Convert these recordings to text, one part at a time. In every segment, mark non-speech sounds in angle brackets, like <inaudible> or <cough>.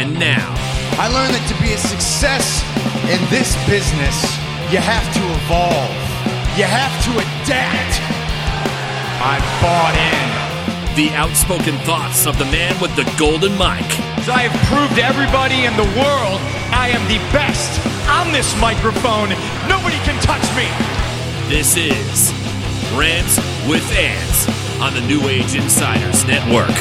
And now, I learned that to be a success in this business, you have to evolve. You have to adapt. I'm bought in. the outspoken thoughts of the man with the golden mic. So I have proved to everybody in the world I am the best on this microphone. Nobody can touch me. This is Rants with Ants on the New Age Insiders Network.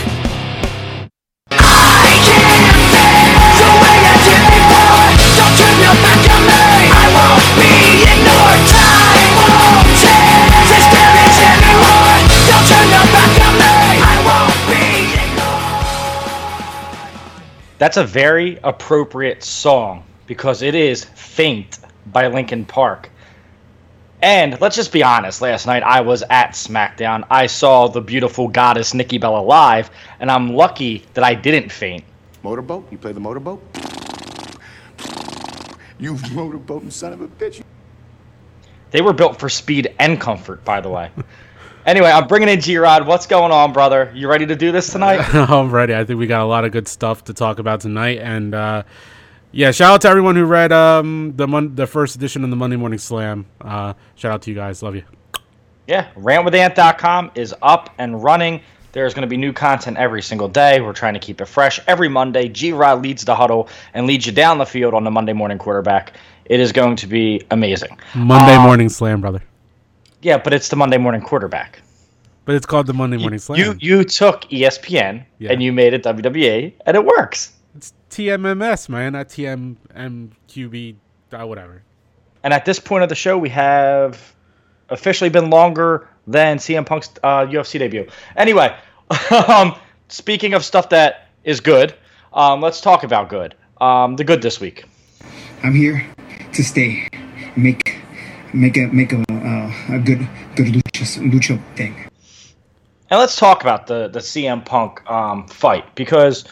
That's a very appropriate song because it is Faint by Linkin Park. And let's just be honest, last night I was at SmackDown. I saw the beautiful goddess Nikki Bella live, and I'm lucky that I didn't faint. Motorboat? You play the motorboat? You <laughs> motorboating son of a bitch. They were built for speed and comfort, by the way. anyway, I'm bringing in G Rod. What's going on, brother? You ready to do this tonight? <laughs> I'm ready. I think we got a lot of good stuff to talk about tonight, and uh, yeah, shout out to everyone who read um, the mon- the first edition of the Monday Morning Slam. Uh, shout out to you guys. Love you. Yeah, rantwithant.com is up and running. There's going to be new content every single day. We're trying to keep it fresh. Every Monday, G Rod leads the huddle and leads you down the field on the Monday morning quarterback. It is going to be amazing. Monday Um, Morning Slam, brother. Yeah, but it's the Monday morning quarterback. But it's called the Monday Morning Slam. You you took ESPN Yeah. and you made it WWE, and it works. it's TMMS, man, not TMMQB, uh, whatever. And at this point of the show, we have officially been longer than CM Punk's uh, UFC debut. Anyway, <laughs> um, speaking of stuff that is good, um, let's talk about good. Um, the good this week. I'm here to stay, make make a make a uh, a good good lucha lucha thing. And let's talk about the the CM Punk um, fight because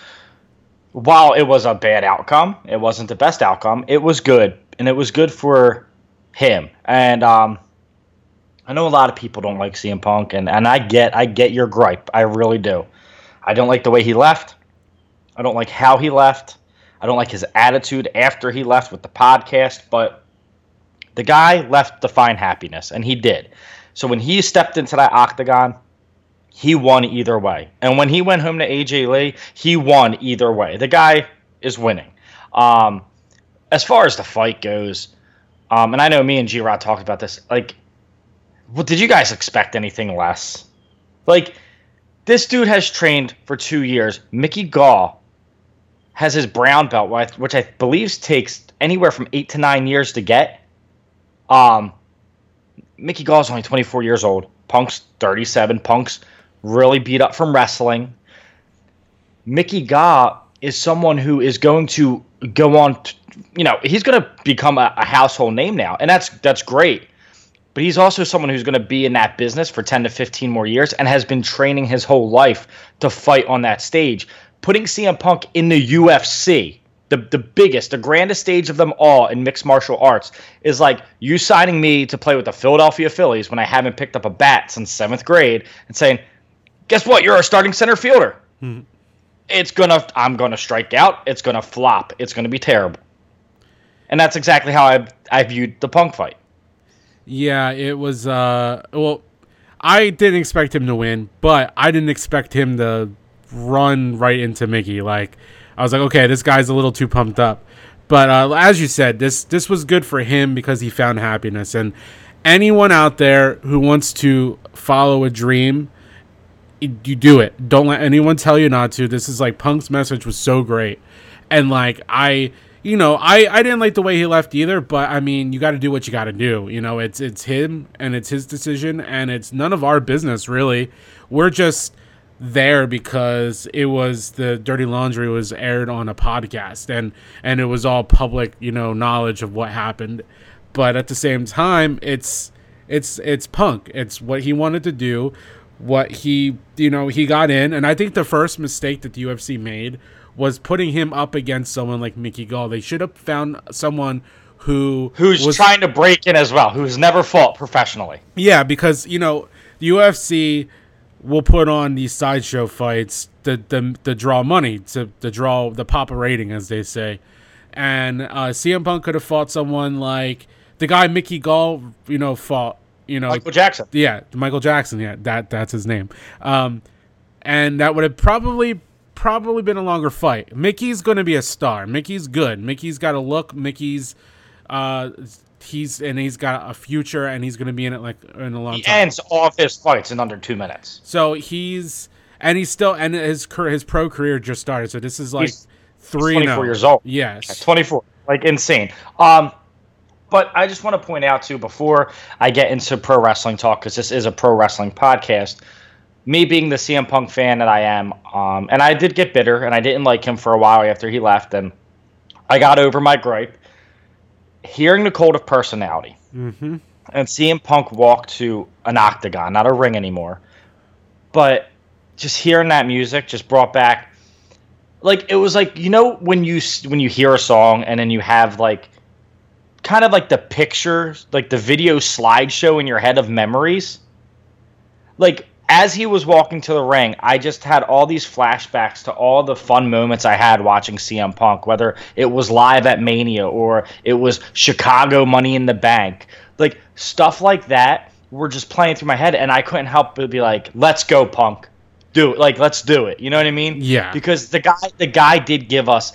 while it was a bad outcome, it wasn't the best outcome. It was good, and it was good for him. And um, I know a lot of people don't like CM Punk, and, and I get I get your gripe. I really do. I don't like the way he left. I don't like how he left. I don't like his attitude after he left with the podcast. But the guy left to find happiness, and he did. So when he stepped into that octagon, he won either way. And when he went home to AJ Lee, he won either way. The guy is winning. Um, as far as the fight goes, um, and I know me and G Rod talked about this. Like, well, did you guys expect anything less? Like, this dude has trained for two years. Mickey Gall has his brown belt, which- I believe takes anywhere from eight to nine years to get. Um, Mickey Gall's only 24 years old. Punk's 37. Punk's really beat up from wrestling. Mickey Gall is someone who is going to go on, t you know, he's going to become a, a household name now, and that's that's great. But he's also someone who's going to be in that business for 10 to 15 more years and has been training his whole life to fight on that stage. Putting CM Punk in the UFC, the, the biggest, the grandest stage of them all in mixed martial arts, is like you signing me to play with the Philadelphia Phillies when I haven't picked up a bat since seventh grade and saying, guess what? You're our starting center fielder. Hmm. It's gonna. I'm gonna strike out. It's gonna flop. It's gonna be terrible. And that's exactly how I I viewed the Punk fight. Yeah, it was. Uh, well, I didn't expect him to win, but I didn't expect him to run right into Mickey. Like, I was like, okay, this guy's a little too pumped up. But uh, as you said, this this was good for him because he found happiness. And anyone out there who wants to follow a dream, you do it. Don't let anyone tell you not to. This is like Punk's message was so great, and like I, you know, I I didn't like the way he left either. But I mean, you got to do what you got to do. You know, it's it's him and it's his decision, and it's none of our business really. We're just there because it was the dirty laundry was aired on a podcast and and it was all public you know knowledge of what happened but at the same time it's it's it's punk it's what he wanted to do what he you know he got in and i think the first mistake that the ufc made was putting him up against someone like mickey gall they should have found someone who Who's was trying to break in as well? Who's never fought professionally? yeah, because you know the UFC will put on these sideshow fights the the, the draw money to the draw the pop rating as they say, and uh, CM Punk could have fought someone like the guy Mickey Gall, you know, fought you know Michael Jackson. yeah, Michael Jackson. Yeah, that that's his name. Um, and that would have probably probably been a longer fight. Mickey's going to be a star. Mickey's good. Mickey's got a look. Mickey's uh, he's and he's got a future, and he's going to be in it like in a long He time. ends all of his fights in under two minutes. So he's and he's still and his his pro career just started. So this is like He's- three. 24 now. years old. Yes. 24 like insane um but i just want to point out too before i get into pro wrestling talk because this is a pro wrestling podcast me being the cm punk fan that i am um and i did get bitter and i didn't like him for a while after he left and i got over my gripe hearing the cult of personality Mm-hmm. and CM Punk walk to an octagon, not a ring anymore. But just hearing that music just brought back, like it was like you know when you when you hear a song and then you have like, kind of like the picture, like the video slideshow in your head of memories. Like as he was walking to the ring, I just had all these flashbacks to all the fun moments I had watching CM Punk, whether it was live at Mania or it was Chicago Money in the Bank. Like stuff like that were just playing through my head and I couldn't help but be like, "Let's go, Punk. Do it. Like let's do it." You know what I mean? Yeah. Because the guy the guy did give us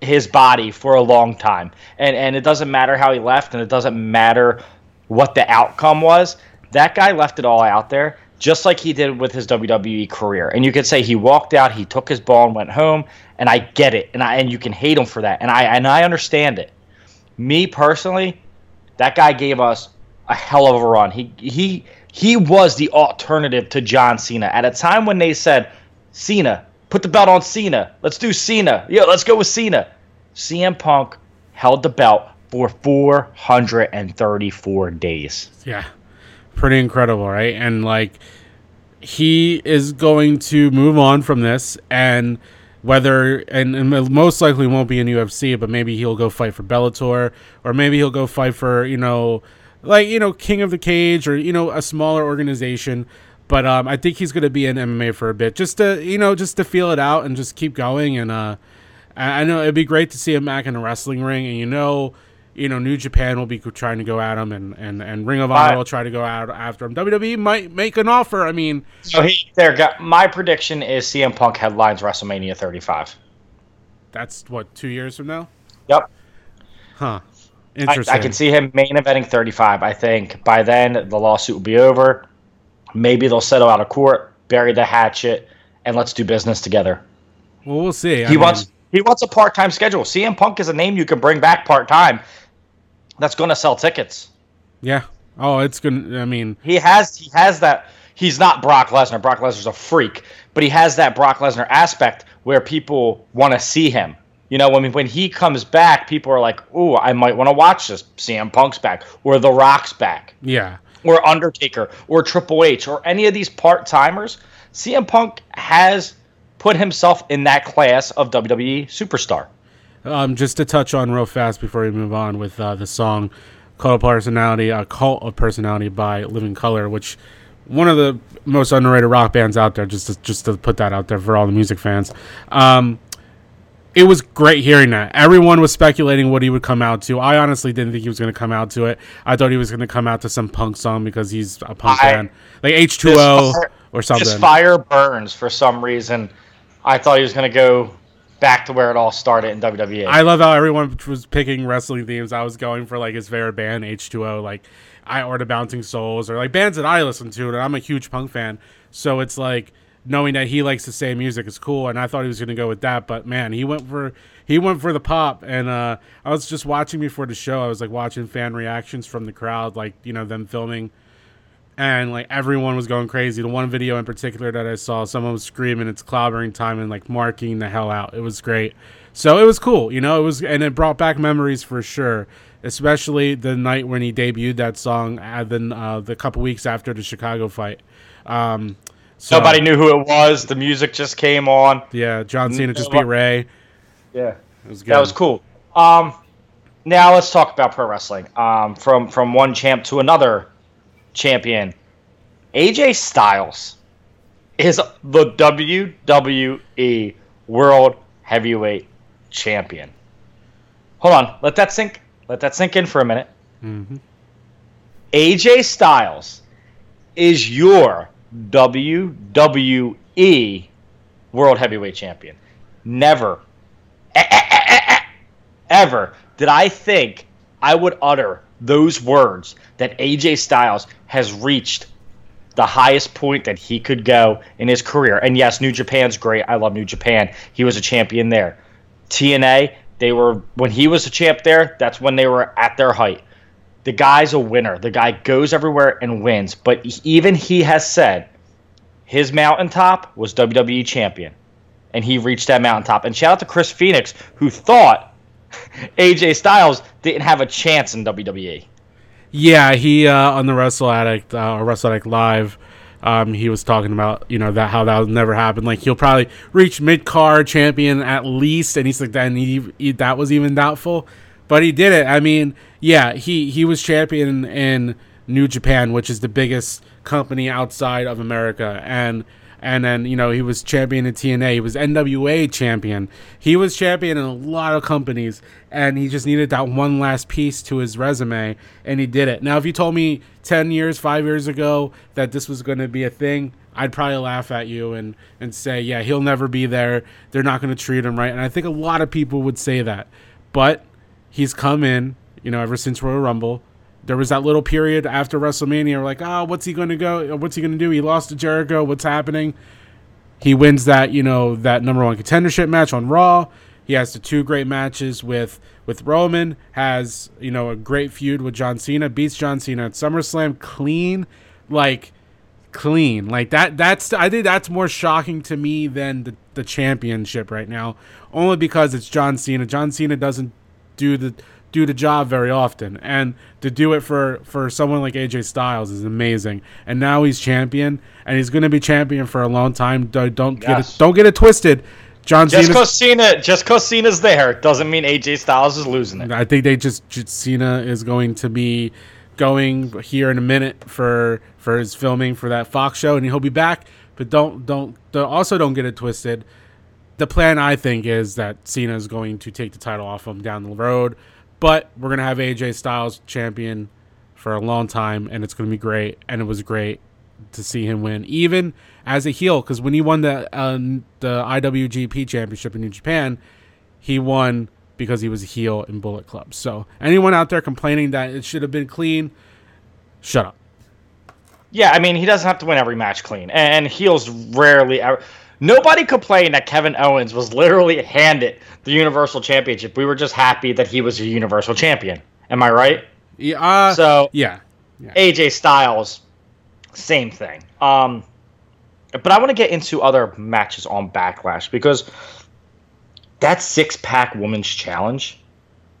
his body for a long time. And and it doesn't matter how he left and it doesn't matter what the outcome was. That guy left it all out there, just like he did with his WWE career. And you could say he walked out, he took his ball and went home, and I get it. And I and you can hate him for that. And I and I understand it. Me personally, that guy gave us a hell of a run. He he he was the alternative to John Cena at a time when they said, Cena, put the belt on Cena. Let's do Cena. Yeah, let's go with Cena. CM Punk held the belt for 434 days. Yeah. Pretty incredible, right? And like he is going to move on from this and whether and, and most likely won't be in UFC, but maybe he'll go fight for Bellator or maybe he'll go fight for, you know, like, you know, King of the Cage or, you know, a smaller organization. But um, I think he's going to be in MMA for a bit, just to you know, just to feel it out and just keep going. And uh, I I know it'd be great to see him back in a wrestling ring, and you know, you know, New Japan will be trying to go at him, and and and Ring of Honor will try to go out after him. WWE might make an offer. I mean, So he there got my prediction is CM Punk headlines WrestleMania 35. that's what two years from now, Yep. huh? I, Interesting. I can see him main eventing 35. I think by then the lawsuit will be over. Maybe they'll settle out of court, bury the hatchet, and let's do business together. Well, we'll see. I He mean, wants he wants a part time schedule. CM Punk is a name you can bring back part time. That's going to sell tickets. Yeah. Oh, it's gonna. I mean, He has he has that. He's not Brock Lesnar. Brock Lesnar's a freak, but he has that Brock Lesnar aspect where people want to see him. You know, when when he comes back, people are like, "Ooh, I might want to watch this." CM Punk's back, or The Rock's back, yeah. or Undertaker, or Triple H, or any of these part timers. CM Punk has put himself in that class of WWE superstar. Um, just to touch on real fast before we move on with uh, the song "Cult of Personality," a cult of personality by Living Colour, which one of the most underrated rock bands out there. Just to, just to put that out there for all the music fans. Um, it was great hearing that. Everyone was speculating what he would come out to. I honestly didn't think he was going to come out to it. I thought he was going to come out to some punk song because he's a punk I- fan, like H two O or something. This fire burns for some reason. I thought he was going to go back to where it all started in. WWE. I love how everyone was picking wrestling themes. I was going for like his favorite band, H2O, like I or the Bouncing Souls, or like bands that I listen to. And I'm a huge punk fan, so it's like knowing that he likes the same music is cool. And I thought he was gonna go with that, but man, he went for he went for the pop. And uh, I was just watching before the show. I was like watching fan reactions from the crowd, like you know them filming. And like everyone was going crazy. The one video in particular that I saw, someone was screaming, "It's clobbering time!" and like marking the hell out. It was great. So it was cool, you know. It was, and it brought back memories for sure. Especially the night when he debuted that song, and then uh, the couple weeks after the Chicago fight. Um, so, Nobody knew who it was. The music just came on. Yeah, John Cena just beat Rey. Yeah, It was good. that was cool. Um, now let's talk about pro wrestling. Um, from from one champ to another champion, AJ Styles. is the WWE World Heavyweight Champion. Hold on, let that sink. Let that sink in for a minute. Mm-hmm. AJ Styles is your WWE World Heavyweight Champion. Never, ever did I think I would utter those words that AJ Styles has reached the highest point that he could go in his career. And yes, New Japan's great. I love New Japan. He was a champion there. TNA, they were when he was a champ there, that's when they were at their height. The guy's a winner. The guy goes everywhere and wins. But even he has said his mountaintop was WWE champion. And he reached that mountaintop. And shout out to Chris Phoenix, who thought <laughs> AJ Styles didn't have a chance in. WWE. Yeah, he uh, on the Wrestle Addict uh, or Wrestle Addict Live, um, he was talking about you know that how that would never happen. Like he'll probably reach mid card champion at least, and he's like that. And he, he, that was even doubtful, but he did it. I mean, yeah, he he was champion in New Japan, which is the biggest company outside of America, and and then you know he was champion in TNA. He was NWA champion. He was champion in a lot of companies, and he just needed that one last piece to his resume, and he did it. Now, if you told me ten years, five years ago that this was going to be a thing, I'd probably laugh at you and and say, yeah, he'll never be there. They're not going to treat him right, and I think a lot of people would say that, but he's come in, you know, ever since Royal Rumble. There was that little period after WrestleMania, like, oh, what's he going to go? What's he going to do? He lost to Jericho. What's happening? He wins that, you know, that number one contendership match on Raw. He has the two great matches with with Roman. Has you know a great feud with John Cena. Beats John Cena at SummerSlam clean, like clean. Like that. That's I think that's more shocking to me than the the championship right now. Only because it's John Cena. John Cena doesn't do the do the job very often, and to do it for for someone like AJ Styles is amazing. And now he's champion, and he's going to be champion for a long time. Don't, don't get Yes. it don't get it twisted. John Just because Cena, just 'cause Cena's there doesn't mean AJ Styles is losing it. I think they just, just Cena is going to be going here in a minute for for his filming for that Fox show, and he'll be back. But don't don't, don't also don't get it twisted. The plan I think is that Cena is going to take the title off him down the road, but we're gonna have AJ Styles champion for a long time, and it's gonna be great. And it was great to see him win, even as a heel, because when he won the um, the IWGP Championship in New Japan, he won because he was a heel in Bullet Club. So anyone out there complaining that it should have been clean, shut up. Yeah, I mean, he doesn't have to win every match clean, and heels rarely ever. Nobody complained that Kevin Owens was literally handed the Universal Championship. We were just happy that he was a Universal Champion. Am I right? Yeah, uh, So yeah, AJ Styles, same thing. Um, but I want to get into other matches on Backlash because that six pack women's challenge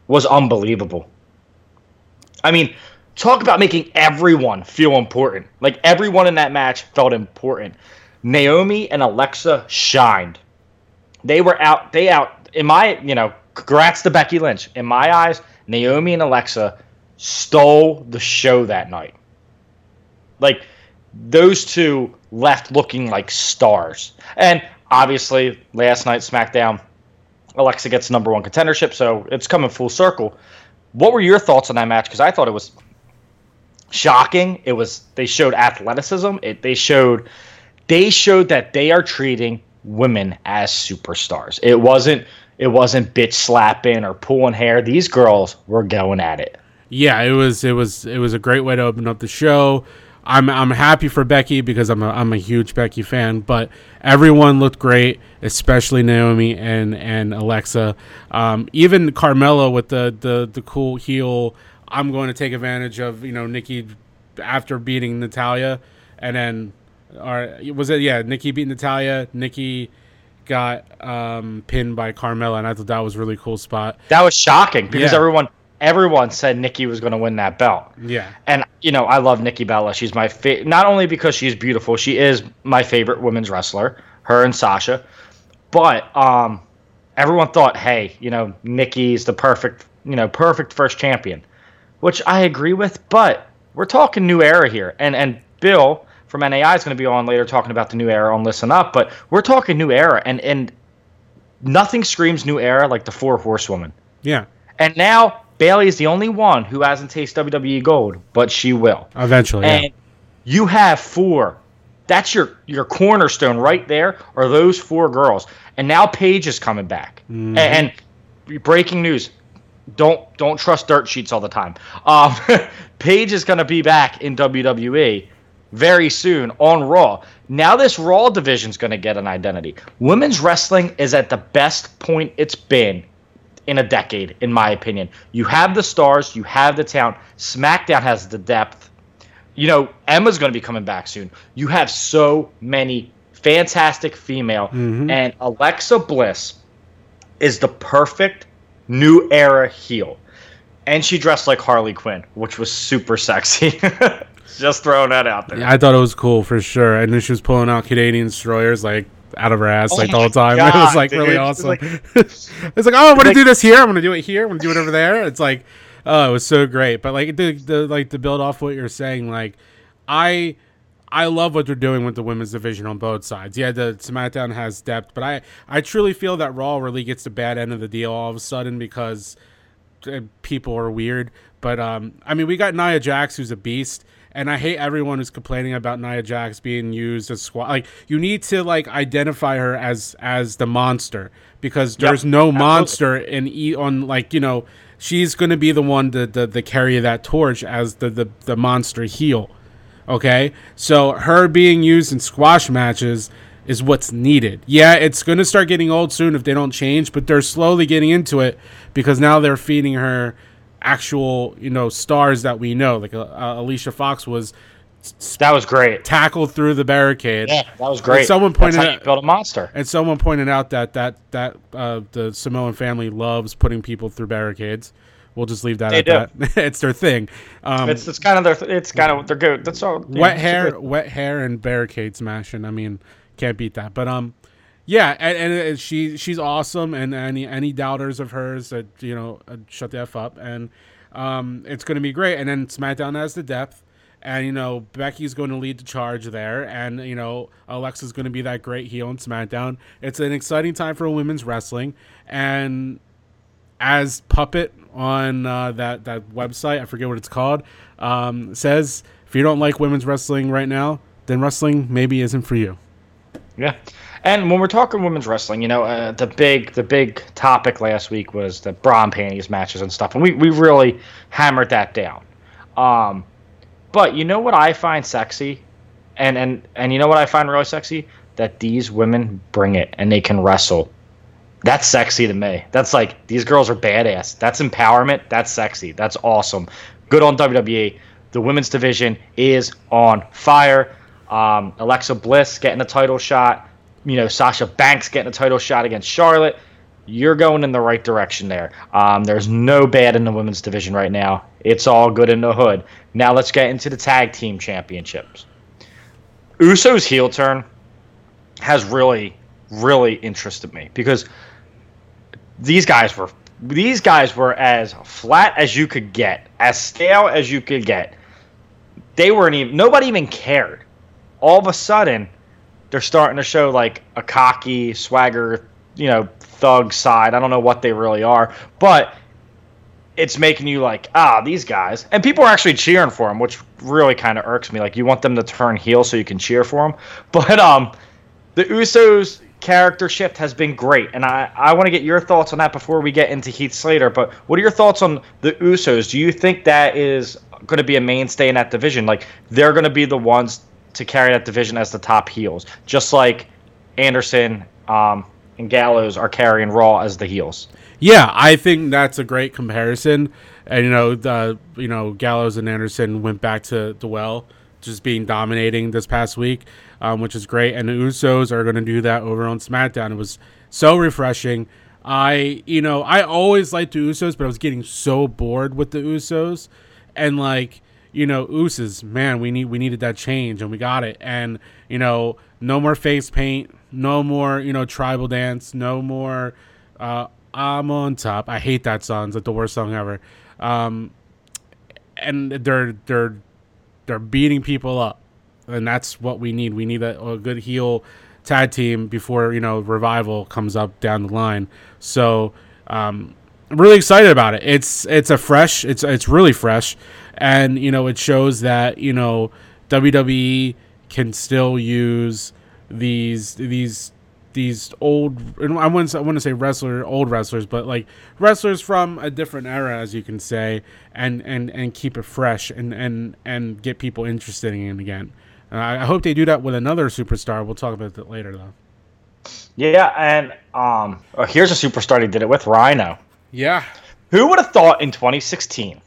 was unbelievable. I mean, talk about making everyone feel important. Like everyone in that match felt important. Naomi and Alexa shined. They were out. They out. In my, you know, congrats to Becky Lynch. In my eyes, Naomi and Alexa stole the show that night. Like those two left looking like stars. And obviously, last night SmackDown, Alexa gets number one contendership, so it's coming full circle. What were your thoughts on that match? Because I thought it was shocking. It was they showed athleticism. It they showed they showed that they are treating women as superstars. It wasn't it wasn't bitch slapping or pulling hair. These girls were going at it. yeah. It was it was it was a great way to open up the show. I'm I'm happy for Becky because I'm a I'm a huge Becky fan, but everyone looked great, especially Naomi and and Alexa. Um, even Carmella with the the the cool heel. I'm going to take advantage of you know Nikki after beating Natalya, and then or was it yeah Nikki beat Natalya. Nikki got um, pinned by Carmella, and I thought that was a really cool spot. That was shocking because Yeah. everyone everyone said Nikki was going to win that belt. Yeah. And you know, I love Nikki Bella. She's my fa- not only because she's beautiful, she is my favorite women's wrestler, her and Sasha. But um everyone thought, "Hey, you know, Nikki's the perfect, you know, perfect first champion." Which I agree with, but we're talking new era here. And and Bill from NAI is going to be on later talking about the new era on Listen Up, but we're talking new era, and and nothing screams new era like the Four Horsewomen. Yeah, And now Bayley is the only one who hasn't tasted WWE Gold, but she will. eventually. And Yeah. you have four. That's your your cornerstone right there. Are those four girls? And now Paige is coming back. Mm-hmm. And, and breaking news: don't don't trust dirt sheets all the time. Um, <laughs> Paige is going to be back in WWE very soon on Raw. Now this Raw division is going to get an identity. Women's wrestling is at the best point it's been in a decade, in my opinion. You have the stars, you have the talent. SmackDown has the depth. You know, Emma's going to be coming back soon. You have so many fantastic female, mm-hmm. and Alexa Bliss is the perfect new era heel. And she dressed like Harley Quinn, which was super sexy. <laughs> Just throwing that out there. Yeah, I thought it was cool for sure. And then she was pulling out Canadian destroyers like out of her ass like the Oh whole time. <laughs> it was like really awesome. It's <laughs> it's like, oh, I'm gonna like- do this here. I'm gonna do it here. I'm gonna do it over there. It's like, oh, it was so great. But like the, the like to build off what you're saying, like I I love what they're doing with the women's division on both sides. Yeah, the SmackDown has depth, but I I truly feel that Raw really gets the bad end of the deal all of a sudden because uh, people are weird. But um, I mean, we got Nia Jax, who's a beast, and I hate everyone who's complaining about Nia Jax being used as squad. Like, you need to like identify her as as the monster because there's no monster in e- on like you know she's going to be the one to, to, to carry that torch as the the, the monster heel. Okay, so her being used in squash matches is what's needed. Yeah, it's going to start getting old soon if they don't change, but they're slowly getting into it because now they're feeding her actual, you know, stars that we know. Like uh, uh, Alicia Fox was That was great. tackled through the barricade. Yeah, that was great. And someone pointed That's out- you build a monster. And someone pointed out that that that uh, the Samoan family loves putting people through barricades. We'll just leave that They at that. <laughs> it's their thing. Um, It's it's kind of their it's kind of they're good. That's all. wet a hair, wet hair, and barricade smashing. I mean, can't beat that. But um, yeah, and, and she she's awesome. And any any doubters of hers that you know uh, shut the f up. And um, it's going to be great. And then SmackDown has the depth. And you know Becky's going to lead the charge there, and you know Alexa's going to be that great heel in SmackDown. It's an exciting time for women's wrestling, and as Puppet on uh, that that website, I forget what it's called, um, says if you don't like women's wrestling right now, then wrestling maybe isn't for you. Yeah, and when we're talking women's wrestling, you know, uh, the big the big topic last week was the bra and panties matches and stuff, and we we really hammered that down. Um, but you know what I find sexy, and and and you know what I find really sexy that these women bring it and they can wrestle. That's sexy to me. That's like these girls are badass. That's empowerment. That's sexy. That's awesome. Good on WWE. The women's division is on fire. Um, Alexa Bliss getting a title shot. You know, Sasha Banks getting a title shot against Charlotte. You're going in the right direction there. Um, there's no bad in the women's division right now. It's all good in the hood. Now let's get into the tag team championships. Uso's heel turn has really, really interested me because these guys were these guys were as flat as you could get, as stale as you could get. They weren't even nobody even cared. All of a sudden, they're starting to show like a cocky swagger, you know, thug side. I don't know what they really are, but it's making you like, ah, these guys. And people are actually cheering for them, which really kind of irks me. Like you want them to turn heel so you can cheer for them. <laughs> But um the Usos character shift has been great, and I, I want to get your thoughts on that before we get into Heath Slater. But what are your thoughts on the Usos? Do you think that is going to be a mainstay in that division? Like they're going to be the ones to carry that division as the top heels, just like Anderson um, and Gallows are carrying Raw as the heels. Yeah, I think that's a great comparison. And you know, the you know Gallows and Anderson went back to the well, just being dominating this past week, um, which is great. And the Usos are going to do that over on SmackDown. It was so refreshing. I you know I always liked the Usos, but I was getting so bored with the Usos, and like you know Usos, man, we need we needed that change, and we got it. And you know, no more face paint, no more you know tribal dance, no more. Uh, I'm on top. I hate that song. It's like the worst song ever. Um, and they're they're they're beating people up. and that's what we need. We need a, a good heel tag team before you know revival comes up down the line. So um, I'm really excited about it. It's it's a fresh. It's it's really fresh, and you know it shows that you know WWE can still use these these these old and I wouldn't I wouldn't say wrestler old wrestlers, but like wrestlers from a different era, as you can say, and and and keep it fresh and and and get people interested in it again. Uh, I hope they do that with another superstar. We'll talk about that later, though. Yeah, and um, oh, here's a superstar he did it with Rhino. Yeah, Who would have thought in 2016,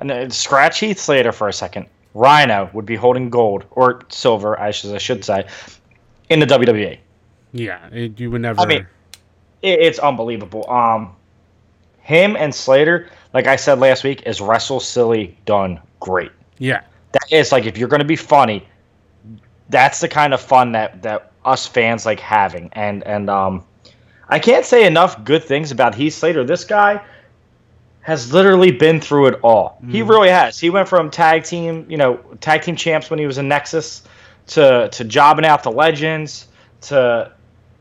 and scratch Heath Slater for a second, Rhino would be holding gold or silver, I should, I should say, in the WWE. yeah, it, you would never. I mean, it, it's unbelievable. Um, him and Slater, like I said last week, is wrestle silly done great. yeah, That is like if you're going to be funny, that's the kind of fun that that us fans like having. And and um, I can't say enough good things about Heath Slater. This guy has literally been through it all. He mm. really has. He went from tag team, you know, tag team champs when he was in Nexus to to jobbing out the legends to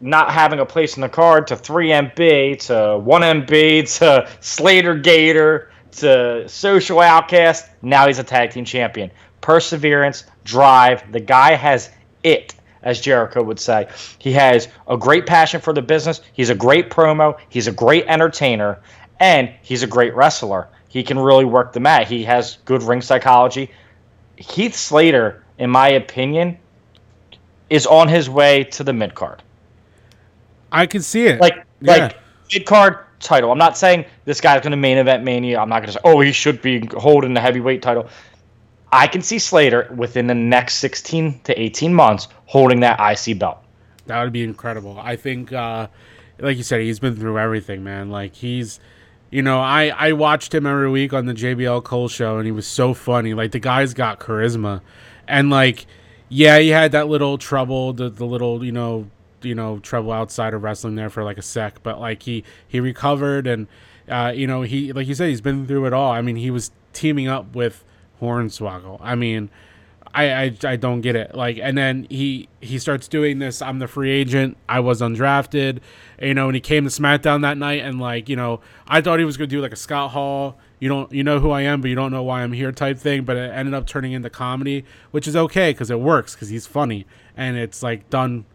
not having a place in the card to 3MB to 1MB to Slater Gator to Social Outcast. Now he's a tag team champion. Perseverance, drive. The guy has it, as Jericho would say. He has a great passion for the business. He's a great promo. He's a great entertainer. And he's a great wrestler. He can really work the mat. He has good ring psychology. Heath Slater, in my opinion, is on his way to the mid card. I can see it. Like Yeah. like mid card title. I'm not saying this guy's going to main event Mania. I'm not going to say oh he should be holding the heavyweight title. I can see Slater within the next 16 to 18 months holding that IC belt. That would be incredible. I think, uh, like you said, he's been through everything, man. Like he's, you know, I I watched him every week on the JBL Cole show, and he was so funny. Like the guy's got charisma, and like, yeah, he had that little trouble, the the little, you know, you know, trouble outside of wrestling there for like a sec, but like he he recovered, and uh, you know, he like you said, he's been through it all. I mean, he was teaming up with Hornswoggle. I mean. I, I, I don't get it. Like, and then he he starts doing this. I'm the free agent. I was undrafted. You know, and he came to SmackDown that night, and like, you know, I thought he was gonna do like a Scott Hall. You don't, you know who I am, but you don't know why I'm here type thing. But it ended up turning into comedy, which is okay because it works because he's funny and it's like done,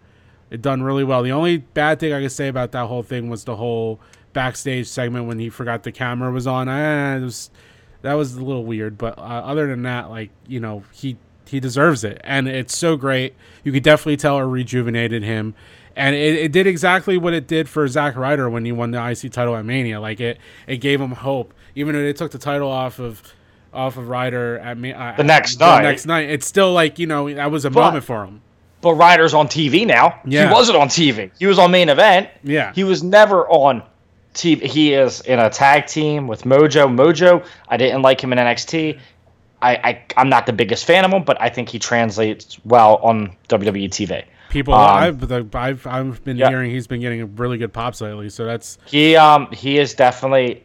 it done really well. The only bad thing I could say about that whole thing was the whole backstage segment when he forgot the camera was on. Eh, was that was a little weird, but uh, other than that, like you know, he he deserves it, and it's so great. You could definitely tell it rejuvenated him, and it, it did exactly what it did for Zack Ryder when he won the IC title at Mania. Like it, it gave him hope, even though they took the title off of off of Ryder at me uh, The next night. the next night. It's still like you know that was a But- moment for him. But Ryder's on TV now. Yeah. He wasn't on TV. He was on main event. Yeah. He was never on TV. He is in a tag team with Mojo. Mojo, I didn't like him in NXT. I, I I'm not the biggest fan of him, but I think he translates well on WWE TV. People, Um, I've, I've I've been yeah. hearing he's been getting really good pops lately, so that's He um he is definitely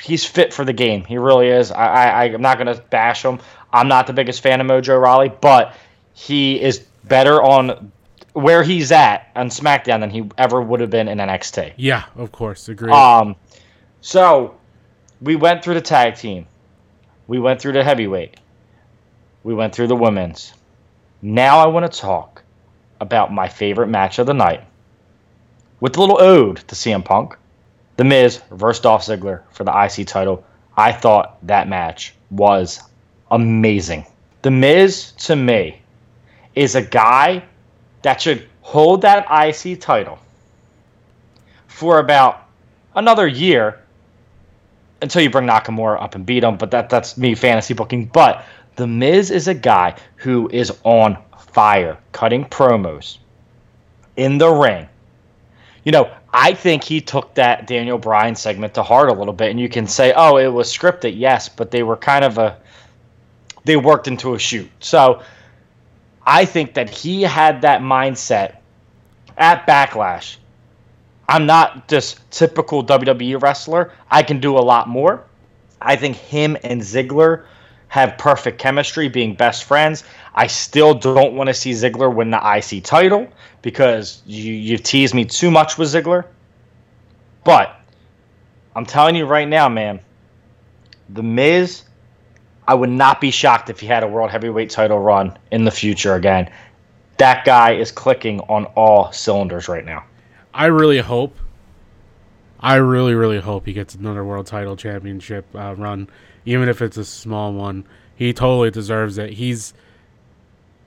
he's fit for the game. He really is. I, I I'm not gonna bash him. I'm not the biggest fan of Mojo Rawley, but he is better on where he's at on SmackDown than he ever would have been in NXT. yeah, of course, agree. Um, so we went through the tag team, we went through the heavyweight, we went through the women's. Now I want to talk about my favorite match of the night with a little ode to CM Punk, The Miz versus Dolph Ziggler for the IC title. I thought that match was amazing. The Miz to me is a guy that should hold that IC title for about another year until you bring Nakamura up and beat him. But that that's me fantasy booking. But the Miz is a guy who is on fire, cutting promos in the ring. You know, I think he took that Daniel Bryan segment to heart a little bit, and you can say, "Oh, it was scripted." Yes, but they were kind of a they worked into a shoot. So I think that he had that mindset at Backlash. I'm not this typical WWE wrestler. I can do a lot more. I think him and Ziggler have perfect chemistry, being best friends. I still don't want to see Ziggler win the IC title because you you teased me too much with Ziggler. But I'm telling you right now, man, the Miz, I would not be shocked if he had a world heavyweight title run in the future again. That guy is clicking on all cylinders right now. I really hope. I really, really hope he gets another world title championship uh, run, even if it's a small one. He totally deserves it. He's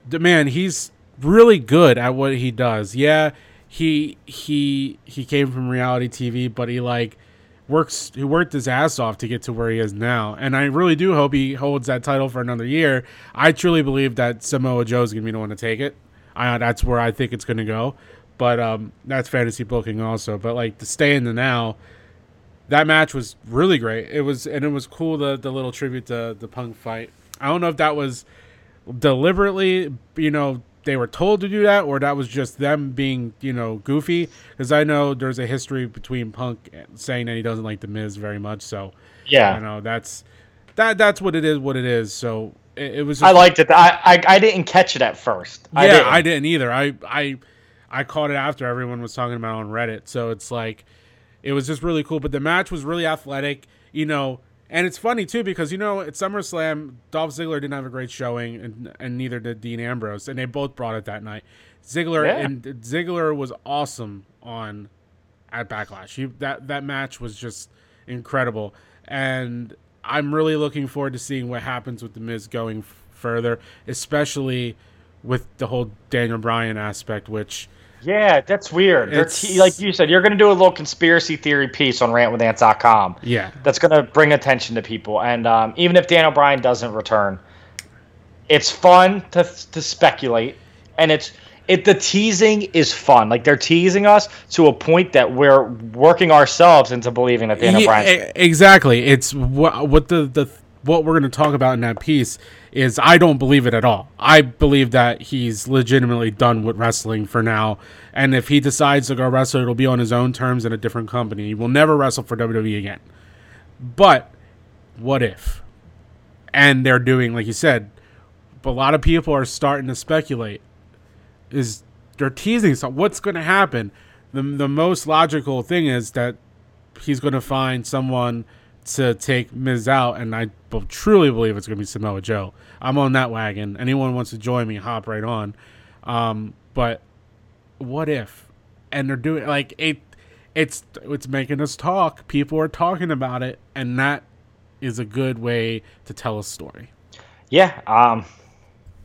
the man. He's really good at what he does. Yeah, he he he came from reality TV, but he like works he worked his ass off to get to where he is now. And I really do hope he holds that title for another year. I truly believe that Samoa Joe is gonna be the one to take it. I, that's where I think it's gonna go. But um, that's fantasy booking also. But like to stay in the now, that match was really great. It was and it was cool the the little tribute to the Punk fight. I don't know if that was deliberately, you know, they were told to do that or that was just them being, you know, goofy. Because I know there's a history between Punk saying that he doesn't like the Miz very much. So Yeah. you know that's that that's what it is. What it is. So it, it was. I liked it. I, I I didn't catch it at first. Yeah, I didn't. I didn't either. I I I caught it after everyone was talking about it on Reddit. So it's like it was just really cool. But the match was really athletic, you know. And it's funny too because you know at SummerSlam, Dolph Ziggler didn't have a great showing, and, and neither did Dean Ambrose, and they both brought it that night. Ziggler Yeah. and Ziggler was awesome on at Backlash. He, that that match was just incredible, and I'm really looking forward to seeing what happens with the Miz going f- further, especially with the whole Daniel Bryan aspect, which Yeah, that's weird. Te- like you said, you're going to do a little conspiracy theory piece on rantwithants.com. yeah, That's going to bring attention to people. And um, even if Daniel Bryan doesn't return, it's fun to, to speculate. And it's it the teasing is fun. Like they're teasing us to a point that we're working ourselves into believing that Daniel Yeah, e- exactly. It's what what the the what we're going to talk about in that piece is I don't believe it at all. I believe that he's legitimately done with wrestling for now, and if he decides to go wrestle, it'll be on his own terms in a different company. He will never wrestle for WWE again. But what if? And they're doing like you said. A lot of people are starting to speculate. Is they're teasing something? What's going to happen? The the most logical thing is that he's going to find someone to take Miz out, and I truly believe it's going to be Samoa Joe. I'm on that wagon. Anyone wants to join me, hop right on. Um, but what if? And they're doing like it. It's it's making us talk. People are talking about it, and that is a good way to tell a story. Yeah, um,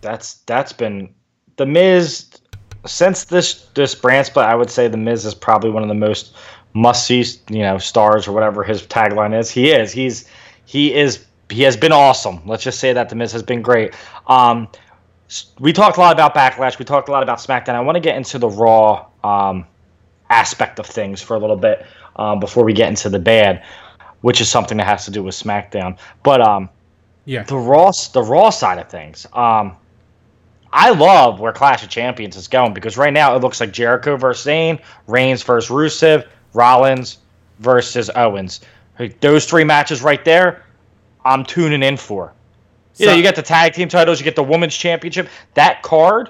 that's that's been the Miz since this this brand split. I would say the Miz is probably one of the most must see you know stars or whatever his tagline is. He is. He's he is he has been awesome. Let's just say that the Miz has been great. Um, we talked a lot about backlash. We talked a lot about SmackDown. I want to get into the Raw um, aspect of things for a little bit um, before we get into the bad, which is something that has to do with SmackDown. But um, Yeah, the raw the raw side of things um i love where clash of champions is going because right now it looks like jericho versus Zayn, reigns versus rusev rollins versus owens Like, those three matches right there i'm tuning in for you know you get the tag team titles you get the women's championship that card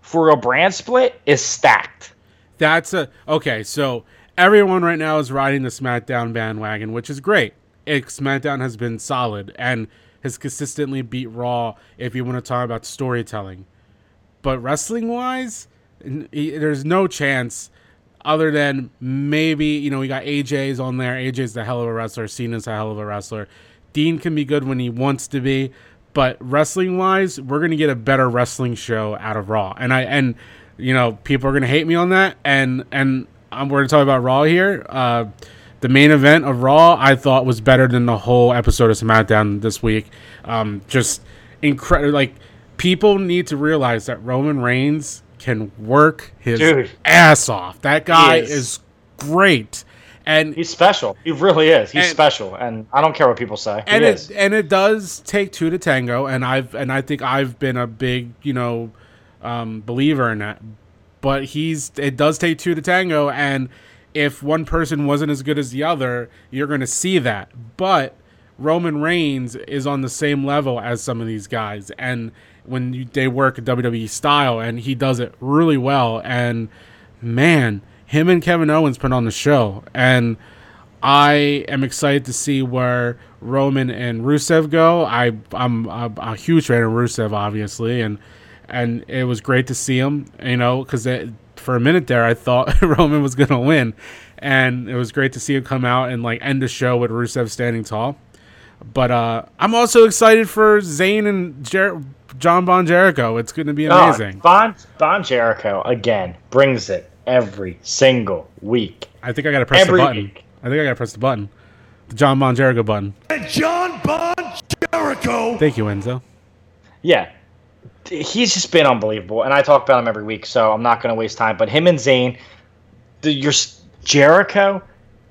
for a brand split is stacked That's a okay. So everyone right now is riding the SmackDown bandwagon, which is great. It, SmackDown has been solid and has consistently beat Raw. If you want to talk about storytelling, but wrestling wise, there's no chance other than maybe you know we got AJ's on there. AJ's the hell of a wrestler. Cena's a hell of a wrestler. Dean can be good when he wants to be, but wrestling wise, we're gonna get a better wrestling show out of Raw. And I and you know people are gonna hate me on that. And and I'm we're gonna talk about Raw here. Uh, the main event of Raw I thought was better than the whole episode of SmackDown this week. Um, just incredible. Like people need to realize that Roman Reigns can work his Dude. ass off. That guy is. is great. And he's special he really is he's And- special and i don't care what people say and he it is. and it does take two to tango and i've and i think i've been a big you know um, believer in that but he's it does take two to tango and if one person wasn't as good as the other you're going to see that but Roman Reigns is on the same level as some of these guys, and when you, they work WWE style, and he does it really well. And man, him and Kevin Owens put on the show, and I am excited to see where Roman and Rusev go. I I'm a, a huge fan of Rusev, obviously, and and it was great to see him. You know, because for a minute there, I thought <laughs> Roman was gonna win, and it was great to see him come out and like end the show with Rusev standing tall. But uh, I'm also excited for Zayn and Jer- John Bon Jericho. It's going to be Oh, amazing. Bon Bon Jericho again brings it every single week. I think I got to press Every the button. week. I think I got to press the button. The John Bon Jericho button. John Bon Jericho. Thank you, Enzo. Yeah, he's just been unbelievable, and I talk about him every week, so I'm not going to waste time. But him and Zayn, the, your Jericho,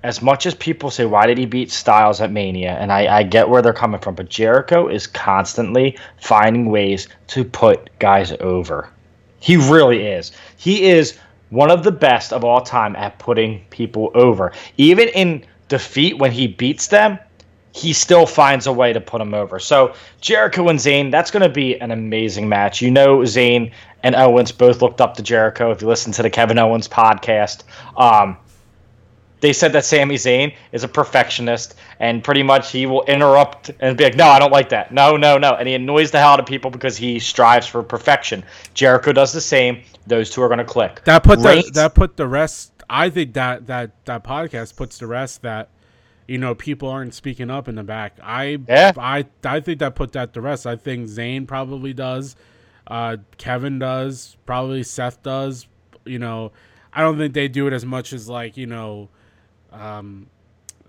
as much as people say, why did he beat Styles at Mania? And I, I get where they're coming from, but Jericho is constantly finding ways to put guys over. He really is. He is one of the best of all time at putting people over. Even in defeat, when he beats them, he still finds a way to put him over. So Jericho and Zayn, that's going to be an amazing match. You know, Zayn and Owens both looked up to Jericho. If you listen to the Kevin Owens podcast, um, they said that Sami Zayn is a perfectionist, and pretty much he will interrupt and be like, "No, I don't like that. No, no, no," and he annoys the hell out of people because he strives for perfection. Jericho does the same. Those two are going to click. That put the that put the rest. I think that that that podcast puts the rest that you know people aren't speaking up in the back. I Yeah. I I think that put that to rest. I think Zayn probably does. Uh, Kevin does. Probably Seth does. You know, I don't think they do it as much as like you know, um,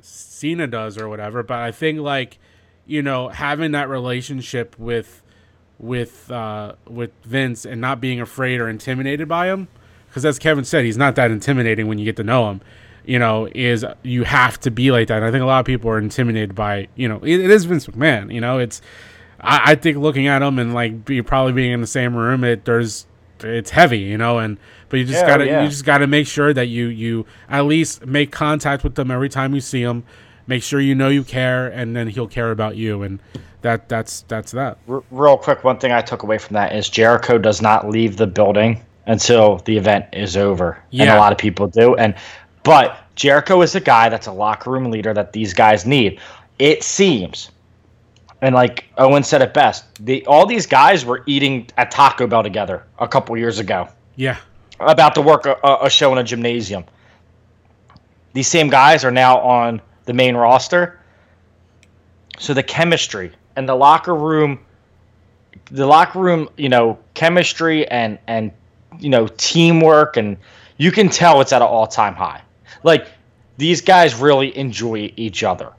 Cena does or whatever. But I think like you know having that relationship with with uh, with Vince and not being afraid or intimidated by him, because as Kevin said, he's not that intimidating when you get to know him. You know, is you have to be like that. And I think a lot of people are intimidated by you know it, it is Vince McMahon. You know, it's I, I think looking at him and like be probably being in the same room, it there's it's heavy, you know, and but you just Yeah, gotta yeah. you just gotta make sure that you you at least make contact with them every time you see them. Make sure you know you care, and then he'll care about you, and that that's that's that. R- real quick, one thing I took away from that is Jericho does not leave the building until the event is over, and Yeah. a lot of people do. And but Jericho is a guy that's a locker room leader that these guys need. It seems, and like Owen said it best, the all these guys were eating at Taco Bell together a couple years ago, Yeah, about to work a, a- show in a gymnasium. These same guys are now on the main roster. So the chemistry and the locker room the locker room, you know, chemistry and and you know, teamwork and you can tell it's at an all-time high. Like these guys really enjoy each other.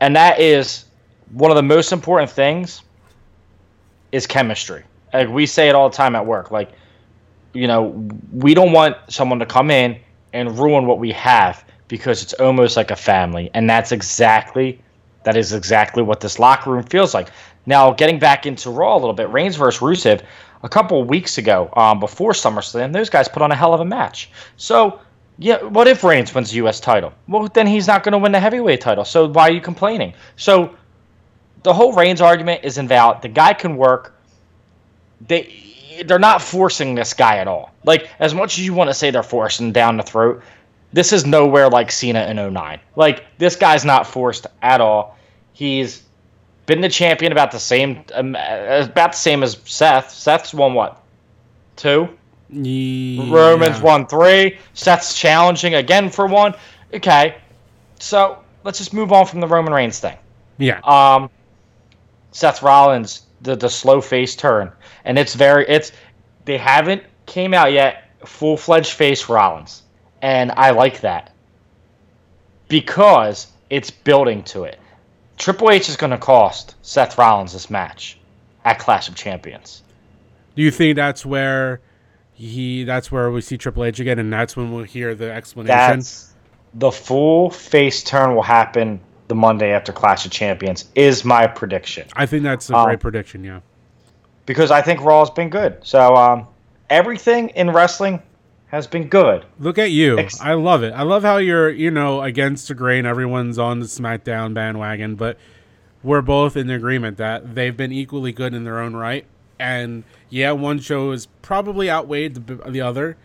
And that is one of the most important things is chemistry. Like we say it all the time at work. Like you know, we don't want someone to come in and ruin what we have because it's almost like a family. And that's exactly that is exactly what this locker room feels like. Now, getting back into Raw a little bit, Reigns versus Rusev, a couple weeks ago, um, before SummerSlam, those guys put on a hell of a match. So, yeah, what if Reigns wins the U.S. title? Well, then he's not going to win the heavyweight title. So why are you complaining? So, the whole Reigns argument is invalid. The guy can work. They they're not forcing this guy at all. Like as much as you want to say they're forcing down the throat, this is nowhere like Cena in 09. Like this guy's not forced at all. He's been the champion about the same um, uh, about the same as Seth. Seth's won what? Two. Yeah. Roman's won three. Seth's challenging again for one. Okay, so let's just move on from the Roman Reigns thing. Yeah, Um, Seth Rollins, the the slow face turn, and it's very it's they haven't came out yet full fledged face Rollins, and I like that because it's building to it. Triple H is going to cost Seth Rollins this match at Clash of Champions. Do you think that's where he? That's where we see Triple H again, and that's when we'll hear the explanation. That's the full face turn will happen the Monday after Clash of Champions is my prediction. I think that's a Um, great prediction. Yeah. because I think Raw's been good. So um, everything in wrestling has been good. Look at you. Ex- I love it. I love how you're, you know, against the grain. Everyone's on the SmackDown bandwagon, but we're both in agreement that they've been equally good in their own right. And yeah, one show is probably outweighed the, the other,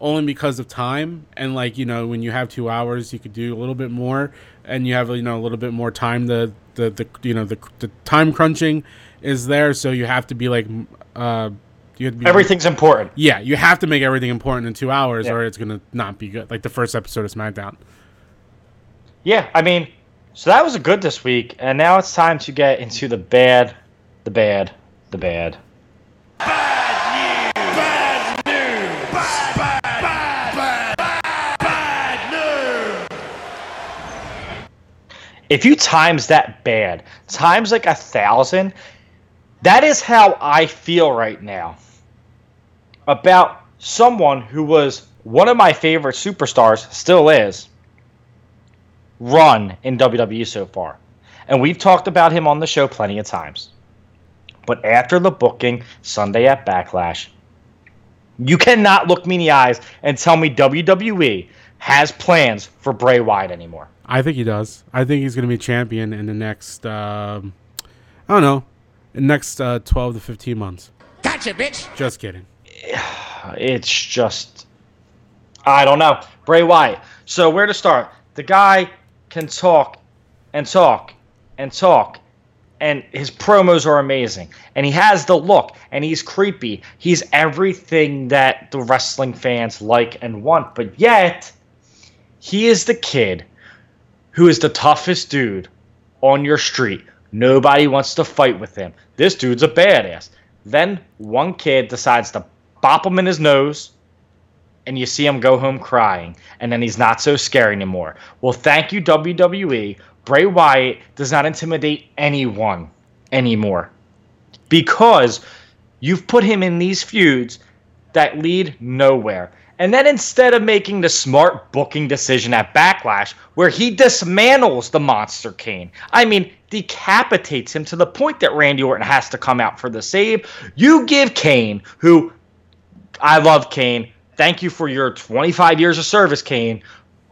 only because of time. And like you know, when you have two hours, you could do a little bit more, and you have you know a little bit more time. The the, the you know the, the time crunching is there, so you have to be like uh, you have to be Everything's important. yeah, you have to make everything important in two hours, Yeah. or it's gonna not be good. Like the first episode of SmackDown. Yeah, I mean, so that was a good this week, and now it's time to get into the bad, the bad, the bad. If you times that bad, times like a thousand, that is how I feel right now about someone who was one of my favorite superstars, still is, run in WWE so far. And we've talked about him on the show plenty of times. But after the booking Sunday at Backlash, you cannot look me in the eyes and tell me WWE has plans for Bray Wyatt anymore. I think he does. I think he's going to be champion in the next, um, I don't know, next uh, 12 to 15 months. Gotcha, bitch. Just kidding. <sighs> It's just, I don't know. Bray Wyatt. So where to start? The guy can talk and talk and talk, and his promos are amazing. And he has the look, and he's creepy. He's everything that the wrestling fans like and want. But yet, he is the kid who is the toughest dude on your street. Nobody wants to fight with him. This dude's a badass. Then one kid decides to bop him in his nose, and you see him go home crying, and then he's not so scary anymore. Well, thank you, WWE. Bray Wyatt does not intimidate anyone anymore because you've put him in these feuds that lead nowhere. And then instead of making the smart booking decision at Backlash, where he dismantles the Monster Kane, I mean, decapitates him to the point that Randy Orton has to come out for the save, you give Kane, who I love Kane, thank you for your 25 years of service, Kane,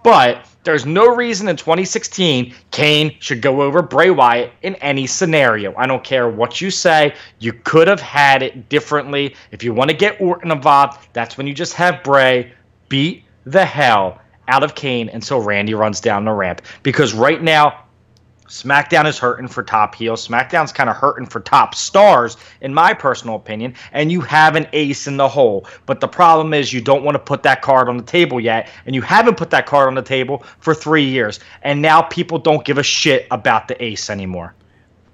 but there's no reason in 2016 Kane should go over Bray Wyatt in any scenario. I don't care what you say. You could have had it differently. If you want to get Orton involved, that's when you just have Bray beat the hell out of Kane until Randy runs down the ramp. Because right now, SmackDown is hurting for top heels. SmackDown's kind of hurting for top stars, in my personal opinion. And you have an ace in the hole. But the problem is, you don't want to put that card on the table yet. And you haven't put that card on the table for three years. And now people don't give a shit about the ace anymore.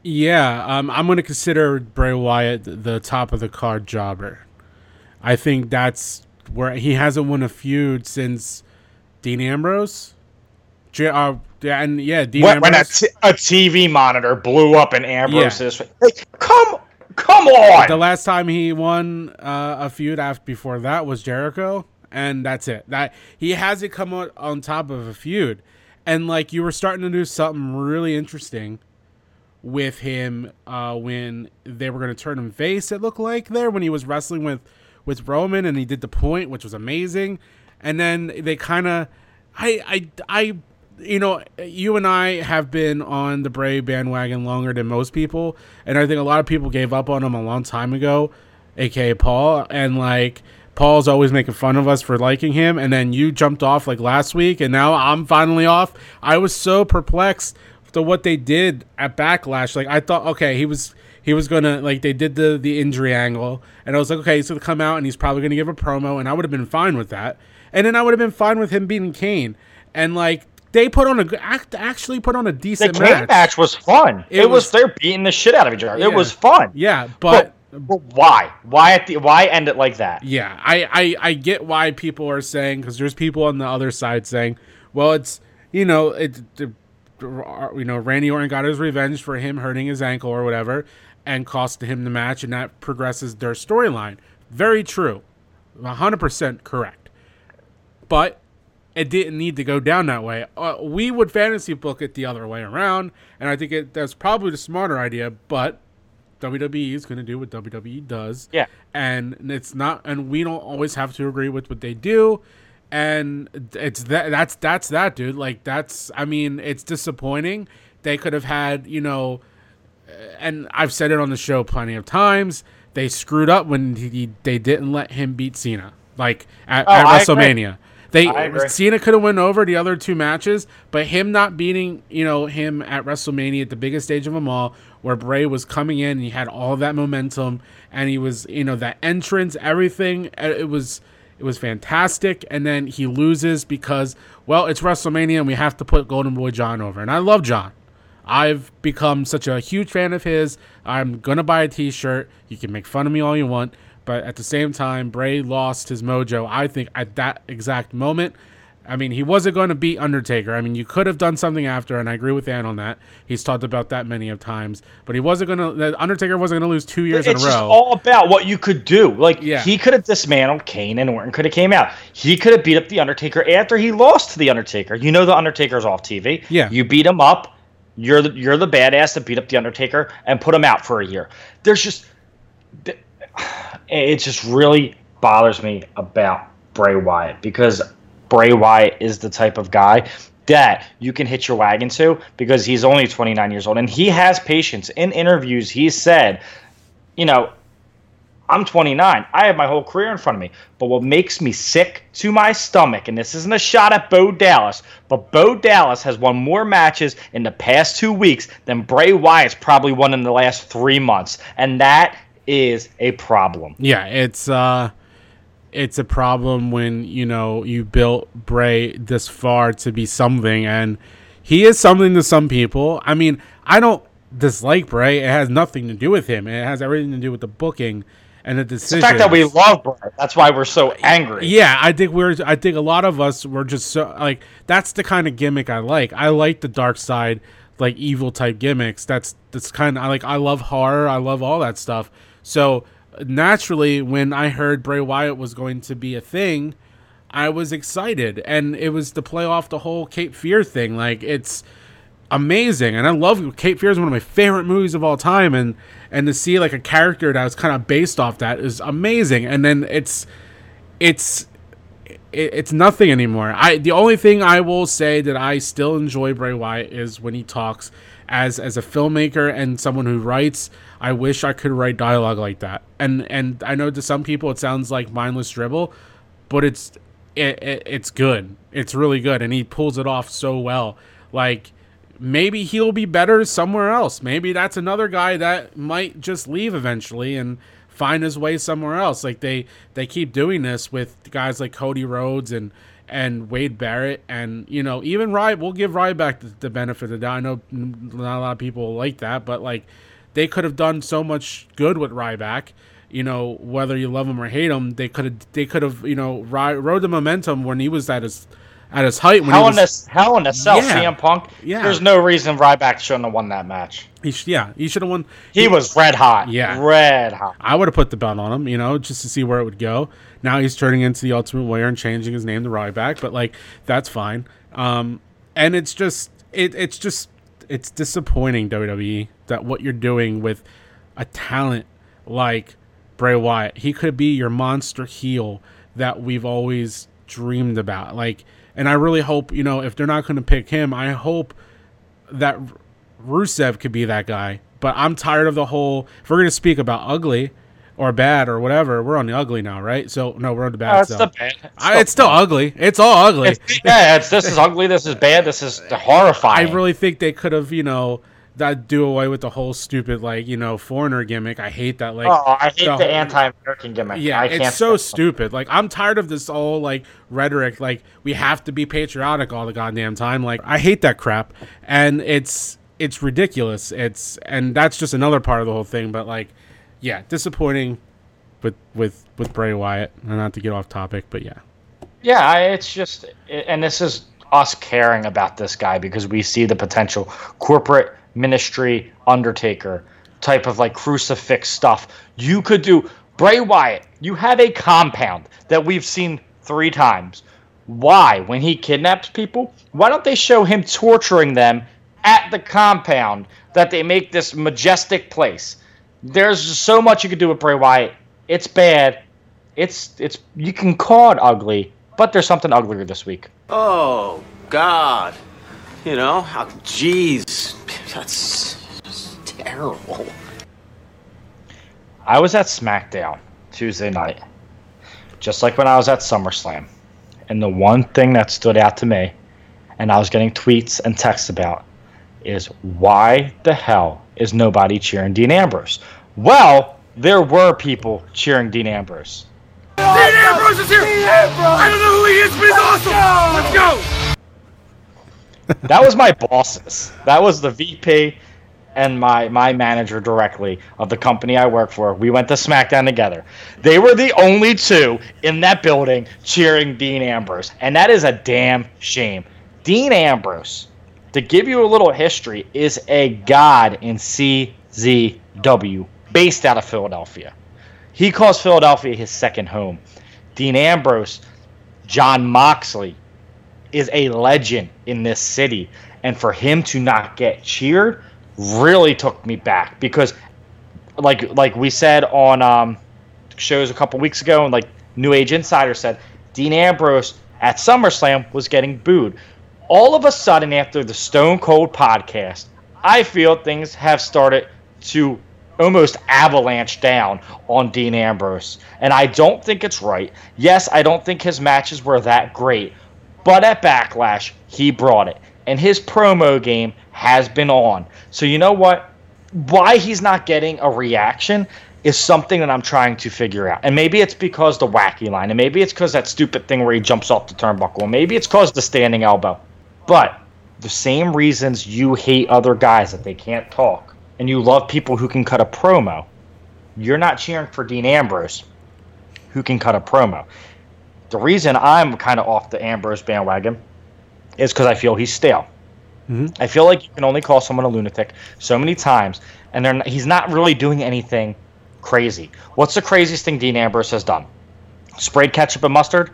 Yeah, um, I'm going to consider Bray Wyatt the top of the card jobber. I think that's where he hasn't won a feud since Dean Ambrose. J- uh, yeah, and yeah, Dean When, when a, t- a TV monitor blew up in Ambrose's Yeah. face. Like, come, come on. the last time he won uh, a feud after before that was Jericho, and that's it. That he hasn't come out on top of a feud, and like you were starting to do something really interesting with him uh, when they were going to turn him face. It looked like there when he was wrestling with with Roman, and he did the point, which was amazing. And then they kind of, I, I, I, you know, you and I have been on the Bray bandwagon longer than most people, and I think a lot of people gave up on him a long time ago, aka Paul, and like. Paul's always making fun of us for liking him, and then you jumped off like last week, and now I'm finally off. I was so perplexed to what they did at Backlash. Like I thought, okay, he was he was gonna like they did the the injury angle, and I was like, okay, he's gonna come out and he's probably gonna give a promo, and I would have been fine with that, and then I would have been fine with him beating Kane, and like they put on a actually put on a the decent Kane match. The match. was fun. It It, was, was- they're beating the shit out of each other. Yeah. It was fun. Yeah, But, but. but why? Why at the why end it like that? Yeah, I, I, I get why people are saying because there's people on the other side saying, well, it's you know it, it- you know Randy Orton got his revenge for him hurting his ankle or whatever, and cost him the match, and that progresses their storyline. Very true, hundred percent correct. But it didn't need to go down that way. Uh, we would fantasy book it the other way around, and I think it, that's probably the smarter idea. But WWE is going to do what WWE does. Yeah. And it's not and we don't always have to agree with what they do. And it's that that's that's that dude. Like that's I mean, it's disappointing. They could have had, you know, and I've said it on the show plenty of times. They screwed up when he, they didn't let him beat Cena, like at, Oh, at I agree. They Cena could have went over the other two matches, but him not beating you know him at WrestleMania at the biggest stage of them all, where Bray was coming in and he had all that momentum and he was you know that entrance, everything. It was it was fantastic, and then he loses because well it's WrestleMania and we have to put Golden Boy John over, and I love John. I've become such a huge fan of his. I'm gonna buy a T-shirt. You can make fun of me all you want, but at the same time, Bray lost his mojo. I think at that exact moment. I mean, he wasn't going to beat Undertaker. I mean, you could have done something after, and I agree with Ann on that. He's talked about that many of times, but he wasn't going to. The Undertaker wasn't going to lose two years it's in a row. all about what you could do. Like Yeah. he could have dismantled Kane and Orton could have came out. He could have beat up the Undertaker after he lost to the Undertaker. You know the Undertaker's off TV. Yeah. You beat him up. You're the you're the badass that beat up the Undertaker and put him out for a year. There's just th- it just really bothers me about Bray Wyatt because Bray Wyatt is the type of guy that you can hit your wagon to because he's only 29 years old and he has patience. In interviews, he said, you know, I'm 29. I have my whole career in front of me. But what makes me sick to my stomach, and this isn't a shot at Bo Dallas, but Bo Dallas has won more matches in the past two weeks than Bray Wyatt's probably won in the last three months. And that is a problem. Yeah, it's uh it's a problem when, you know, you built Bray this far to be something and he is something to some people. I mean, I don't dislike Bray. It has nothing to do with him. It has everything to do with the booking and the decision. The fact that we love Bray, that's why we're so angry. Yeah, I think we're. I think a lot of us were just so like that's the kind of gimmick I like. I like the dark side, like evil type gimmicks. That's that's kind of I like. I love horror. I love all that stuff. So naturally, when I heard Bray Wyatt was going to be a thing, I was excited, and it was to play off the whole Cape Fear thing. Like it's amazing, and I love Cape Fear is one of my favorite movies of all time, and and to see like a character that was kind of based off that is amazing. And then it's it's it's nothing anymore. I the only thing I will say that I still enjoy Bray Wyatt is when he talks as as a filmmaker and someone who writes. I wish I could write dialogue like that. And and I know to some people it sounds like mindless dribble, but it's it, it it's good. It's really good, and he pulls it off so well. Like maybe he'll be better somewhere else. Maybe that's another guy that might just leave eventually and find his way somewhere else. Like they they keep doing this with guys like Cody Rhodes and and Wade Barrett and you know even Rye. We'll give Ryback the, the benefit of the doubt. I know not a lot of people like that, but like they could have done so much good with Ryback. You know whether you love him or hate him, they could have they could have you know ri- rode the momentum when he was at his at his height. When Hell he in was, a hell in a cell, Yeah. CM Punk. Yeah. There's no reason Ryback shouldn't have won that match. he sh- yeah, he should have won. He was red hot. Yeah. red hot. I would have put the belt on him, you know, just to see where it would go. Now he's turning into the Ultimate Warrior and changing his name to Ryback, but like that's fine. Um, and it's just it, it's just it's disappointing WWE that what you're doing with a talent like Bray Wyatt. He could be your monster heel that we've always dreamed about. Like, and I really hope you know if they're not going to pick him, I hope that Rusev could be that guy. But I'm tired of the whole. If we're going to speak about ugly or bad or whatever, we're on the ugly now, right? So no, we're on the bad. Oh, it's still. the bad. I, it's still ugly. It's all ugly. It's, yeah, it's this is ugly. This is bad. This is horrifying. I really think they could have, you know, that do away with the whole stupid like you know foreigner gimmick. I hate that. Like, oh, I hate the the, anti-American gimmick. yeah, I it's so stupid. Like, I'm tired of this all like rhetoric. Like, we have to be patriotic all the goddamn time. Like, I hate that crap, and it's it's ridiculous. It's and that's just another part of the whole thing. But like, yeah, disappointing with with with Bray Wyatt. Not to get off topic, but yeah. Yeah, it's just, and this is us caring about this guy because we see the potential corporate ministry Undertaker type of like crucifix stuff. You could do Bray Wyatt. You have a compound that we've seen three times. Why, when he kidnaps people, why don't they show him torturing them at the compound that they make this majestic place? There's so much you could do with Bray Wyatt. It's bad. It's it's you can call it ugly, but there's something uglier this week. Oh, God. You know, how, jeez. That's terrible. I was at SmackDown Tuesday night, just like when I was at SummerSlam. And the one thing that stood out to me, and I was getting tweets and texts about, is why the hell is nobody cheering Dean Ambrose? Well, there were people cheering Dean Ambrose. Dean Ambrose is here! I don't know who he is, but he's awesome! Let's go! That was my bosses. That was the VP and my my manager directly of the company I work for. We went to SmackDown together. They were the only two in that building cheering Dean Ambrose, and that is a damn shame. Dean Ambrose, to give you a little history, is a god in CZW, based out of Philadelphia. He calls Philadelphia his second home. Dean Ambrose, Jon Moxley, is a legend in this city, and for him to not get cheered really took me back because, like like we said on um, shows a couple weeks ago, and like New Age Insider said, Dean Ambrose at SummerSlam was getting booed. All of a sudden, after the Stone Cold podcast, I feel things have started to almost avalanche down on Dean Ambrose. And I don't think it's right. Yes, I don't think his matches were that great. But at Backlash, he brought it. And his promo game has been on. So you know what? Why he's not getting a reaction is something that I'm trying to figure out. And maybe it's because the wacky line. And maybe it's because that stupid thing where he jumps off the turnbuckle. And maybe it's because the standing elbow. But the same reasons you hate other guys that they can't talk and you love people who can cut a promo, you're not cheering for Dean Ambrose who can cut a promo. The reason I'm kind of off the Ambrose bandwagon is because I feel he's stale. Mm-hmm. I feel like you can only call someone a lunatic so many times, and they're not, he's not really doing anything crazy. What's the craziest thing Dean Ambrose has done? Sprayed ketchup and mustard,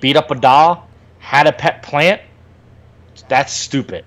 beat up a doll, had a pet plant. That's stupid.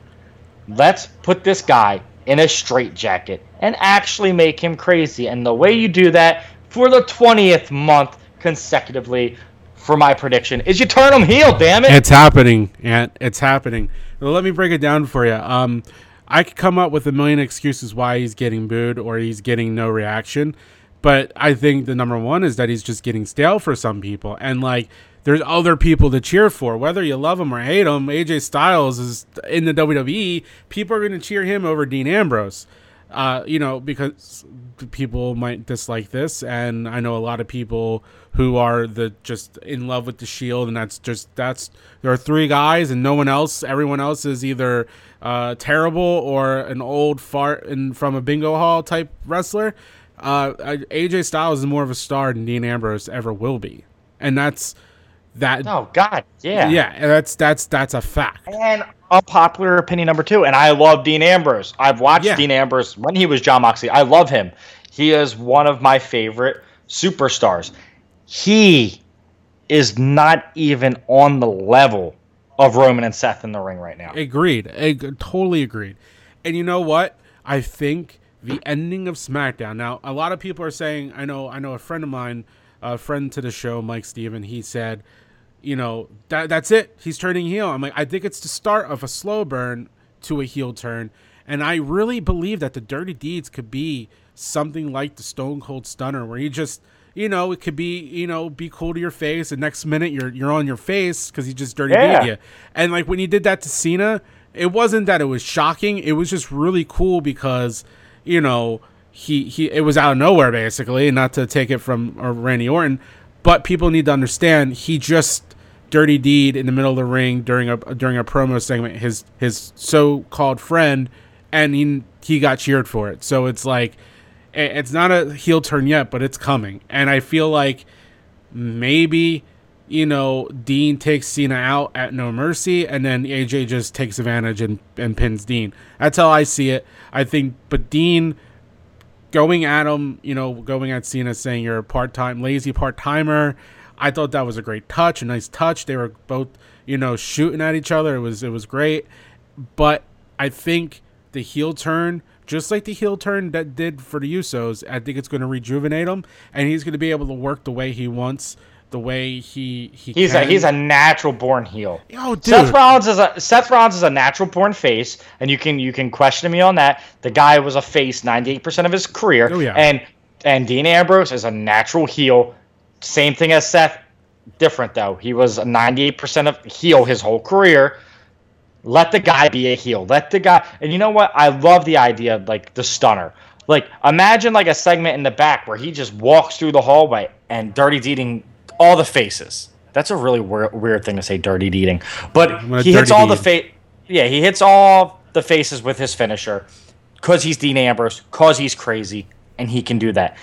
Let's put this guy in a straitjacket and actually make him crazy. And the way you do that for the 20th month consecutively for my prediction is you turn him heel, damn it. It's happening, and it's happening. Let me break it down for you. Um, I could come up with a million excuses why he's getting booed or he's getting no reaction, but I think the number one is that he's just getting stale for some people, and like there's other people to cheer for, whether you love him or hate him. AJ Styles is in the WWE. People are going to cheer him over Dean Ambrose. Uh, you know, because people might dislike this, and I know a lot of people who are the just in love with the Shield, and that's just that's there are three guys, and no one else. Everyone else is either uh, terrible or an old fart in, from a bingo hall type wrestler. Uh, AJ Styles is more of a star than Dean Ambrose ever will be, and that's that. oh, God. Yeah. Yeah, that's that's that's a fact. And unpopular opinion number two, and I love Dean Ambrose. I've watched Yeah. Dean Ambrose when he was Jon Moxley. I love him. He is one of my favorite superstars. He is not even on the level of Roman and Seth in the ring right now. Agreed. Ag- totally agreed. And you know what? I think the ending of SmackDown. Now, a lot of people are saying. I know. I know a friend of mine, a friend to the show, Mike Steven. He said, you know, that that's it. He's turning heel. I'm like, I think it's the start of a slow burn to a heel turn, and I really believe that the Dirty Deeds could be something like the Stone Cold Stunner, where you just you know, it could be, you know, be cool to your face, and next minute you're you're on your face because he just dirty Yeah. deed you. And like when he did that to Cena, it wasn't that it was shocking. It was just really cool because, you know, he he it was out of nowhere basically. Not to take it from uh, Randy Orton, but people need to understand he just dirty deed in the middle of the ring during a during a promo segment his his so called friend, and he he got cheered for it. So it's like it's not a heel turn yet, but it's coming. And I feel like maybe you know Dean takes Cena out at No Mercy, and then AJ just takes advantage and and pins Dean. That's how I see it. I think, but Dean going at him, you know, going at Cena saying you're a part time lazy part timer. I thought that was a great touch, a nice touch. They were both, you know, shooting at each other. It was it was great. But I think the heel turn, just like the heel turn that did for the Usos, I think it's going to rejuvenate him, and he's going to be able to work the way he wants the way he he He's a he's a natural born heel. oh dude Seth Rollins is a Seth Rollins is a natural born face, and you can you can question me on that. The guy was a face ninety eight percent of his career, Oh, yeah. and and Dean Ambrose is a natural heel. Same thing as Seth, different though. He was ninety eight percent of heel his whole career. Let the guy be a heel. Let the guy, and you know what? I love the idea of like the stunner. Like imagine like a segment in the back where he just walks through the hallway and Dirty Deeding all the faces. That's a really weird, weird thing to say, Dirty Deeding. But he hits all the deed. fa- Yeah, he hits all the faces with his finisher because he's Dean Ambrose, because he's crazy, and he can do that.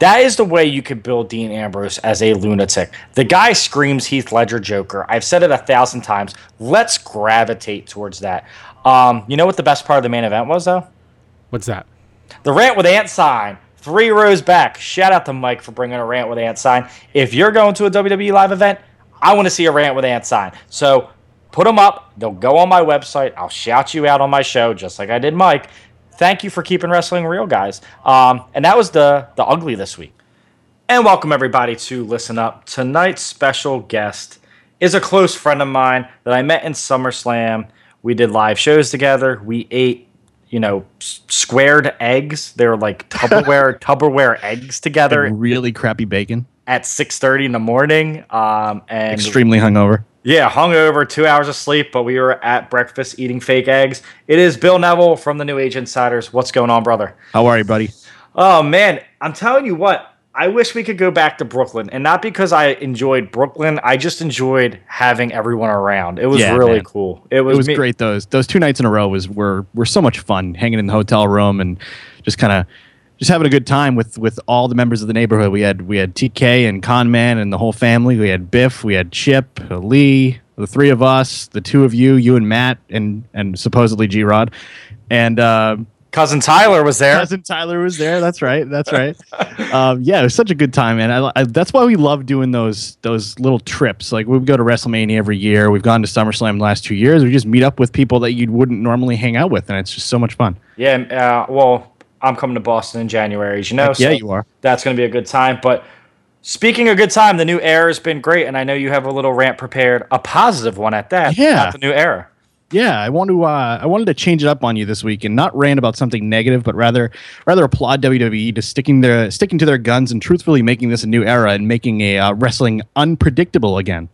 That is the way you could build Dean Ambrose as a lunatic. The guy screams Heath Ledger Joker. I've said it a thousand times. Let's gravitate towards that. Um, you know what the best part of the main event was, though? what's that The rant with Ant sign. Three rows back. Shout out to Mike for bringing a rant with Ant sign. If you're going to a WWE live event, I want to see a rant with Ant sign. So put them up. They'll go on my website. I'll shout you out on my show, just like I did Mike. Thank you for keeping wrestling real, guys. Um, and that was the the ugly this week. And welcome everybody to Listen Up. Tonight's special guest is a close friend of mine that I met in SummerSlam. We did live shows together. We ate, you know, s- squared eggs. They were like Tupperware <laughs> Tupperware eggs together really crappy bacon. at 6:30 in the morning. Um, and Extremely hungover. yeah, hungover, two hours of sleep, but we were at breakfast eating fake eggs. It is Bill Neville from the New Age Insiders. What's going on, brother? How are you, buddy? Oh man, I'm telling you what. I wish we could go back to Brooklyn, and not because I enjoyed Brooklyn. I just enjoyed having everyone around. It was Yeah, really man. cool. It was, It was me- great. Those those two nights in a row was were were so much fun. Hanging in the hotel room and just kind of just having a good time with with all the members of the neighborhood. We had we had TK and Conman and the whole family. We had Biff. We had Chip, Lee, the three of us, the two of you, you and Matt, and and supposedly G Rod, and. Uh, Cousin Tyler was there. cousin Tyler was there. That's right. That's right. <laughs> um, yeah, it was such a good time, man. I, I, that's why we love doing those those little trips. Like we go to WrestleMania every year. We've gone to SummerSlam the last two years. We just meet up with people that you wouldn't normally hang out with, and it's just so much fun. Yeah, uh, well, I'm coming to Boston in January, as you know. Heck yeah, so you are. That's going to be a good time. But speaking of good time, the new era has been great, and I know you have a little rant prepared, a positive one at that. Yeah. about the new era. Yeah, I want to. Uh, I wanted to change it up on you this week and not rant about something negative, but rather rather applaud WWE to sticking their sticking to their guns and truthfully making this a new era and making a uh, wrestling unpredictable again.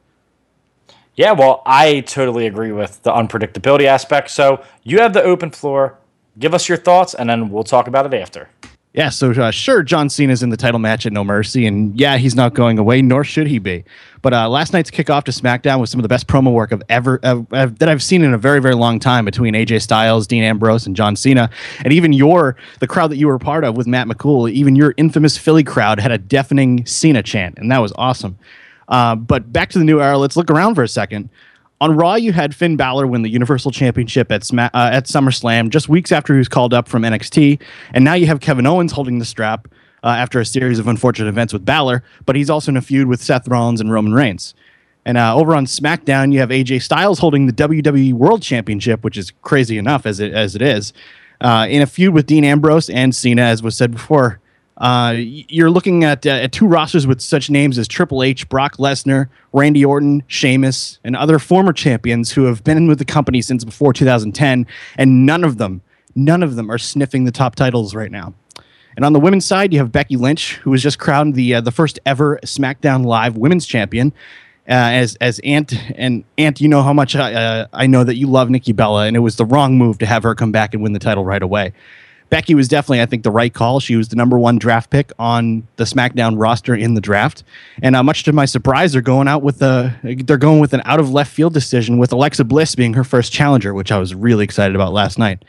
Yeah, well, I totally agree with the unpredictability aspect. So you have the open floor. Give us your thoughts, and then we'll talk about it after. Yeah, so uh, sure, John Cena's in the title match at No Mercy, and yeah, he's not going away, nor should he be. But uh, last night's kickoff to SmackDown was some of the best promo work I've ever uh, that I've seen in a very, very long time between AJ Styles, Dean Ambrose, and John Cena, and even your the crowd that you were part of with Matt McCool. Even your infamous Philly crowd had a deafening Cena chant, and that was awesome. Uh, but back to the new era. Let's look around for a second. On Raw, you had Finn Balor win the Universal Championship at Sma- uh, at SummerSlam just weeks after he was called up from NXT, and now you have Kevin Owens holding the strap uh, after a series of unfortunate events with Balor. But he's also in a feud with Seth Rollins and Roman Reigns. And uh, over on SmackDown, you have AJ Styles holding the WWE World Championship, which is crazy enough as it as it is, uh, in a feud with Dean Ambrose and Cena, as was said before. Uh, you're looking at, uh, at two rosters with such names as Triple H, Brock Lesnar, Randy Orton, Sheamus, and other former champions who have been with the company since before 2010, and none of them, none of them are sniffing the top titles right now. And on the women's side, you have Becky Lynch, who was just crowned the uh, the first ever SmackDown Live Women's Champion. Uh, as as Ant and Ant, you know how much I, uh, I know that you love Nikki Bella, and it was the wrong move to have her come back and win the title right away. Becky was definitely, I think, the right call. She was the number one draft pick on the SmackDown roster in the draft, and uh, much to my surprise, they're going out with a they're going with an out of left field decision with Alexa Bliss being her first challenger, which I was really excited about last night.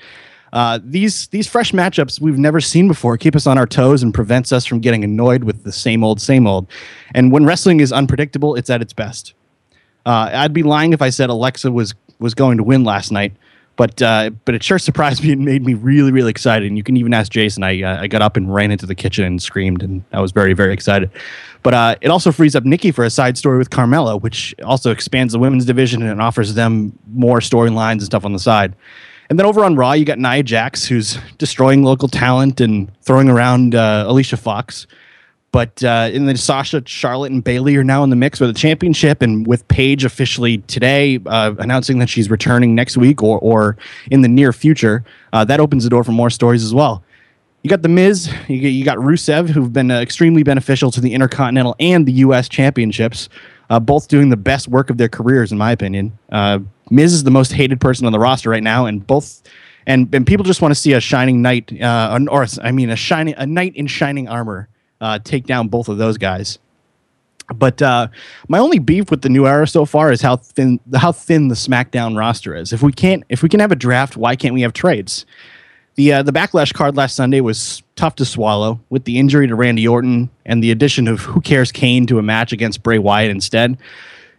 Uh, these these fresh matchups we've never seen before keep us on our toes and prevents us from getting annoyed with the same old same old. And when wrestling is unpredictable, it's at its best. Uh, I'd be lying if I said Alexa was was going to win last night, but uh, but it sure surprised me and made me really really excited. And you can even ask Jason. I uh, I got up and ran into the kitchen and screamed, and I was very very excited. But uh, it also frees up Nikki for a side story with Carmella, which also expands the women's division and offers them more storylines and stuff on the side. And then over on Raw, you got Nia Jax, who's destroying local talent and throwing around uh, Alicia Fox. But uh, in the Sasha, Charlotte, and Bayley are now in the mix for the championship, and with Paige officially today uh, announcing that she's returning next week or or in the near future, uh, that opens the door for more stories as well. You got the Miz, you got, you got Rusev, who've been uh, extremely beneficial to the Intercontinental and the U.S. championships, uh, both doing the best work of their careers, in my opinion. Uh, Miz is the most hated person on the roster right now, and both. And, and people just want to see a shining knight, uh, or I mean, a shining a knight in shining armor uh, take down both of those guys. But uh, my only beef with the new era so far is how thin how thin the SmackDown roster is. If we can't if we can have a draft, why can't we have trades? The uh, the backlash card last Sunday was tough to swallow with the injury to Randy Orton and the addition of Who Cares Kane to a match against Bray Wyatt instead.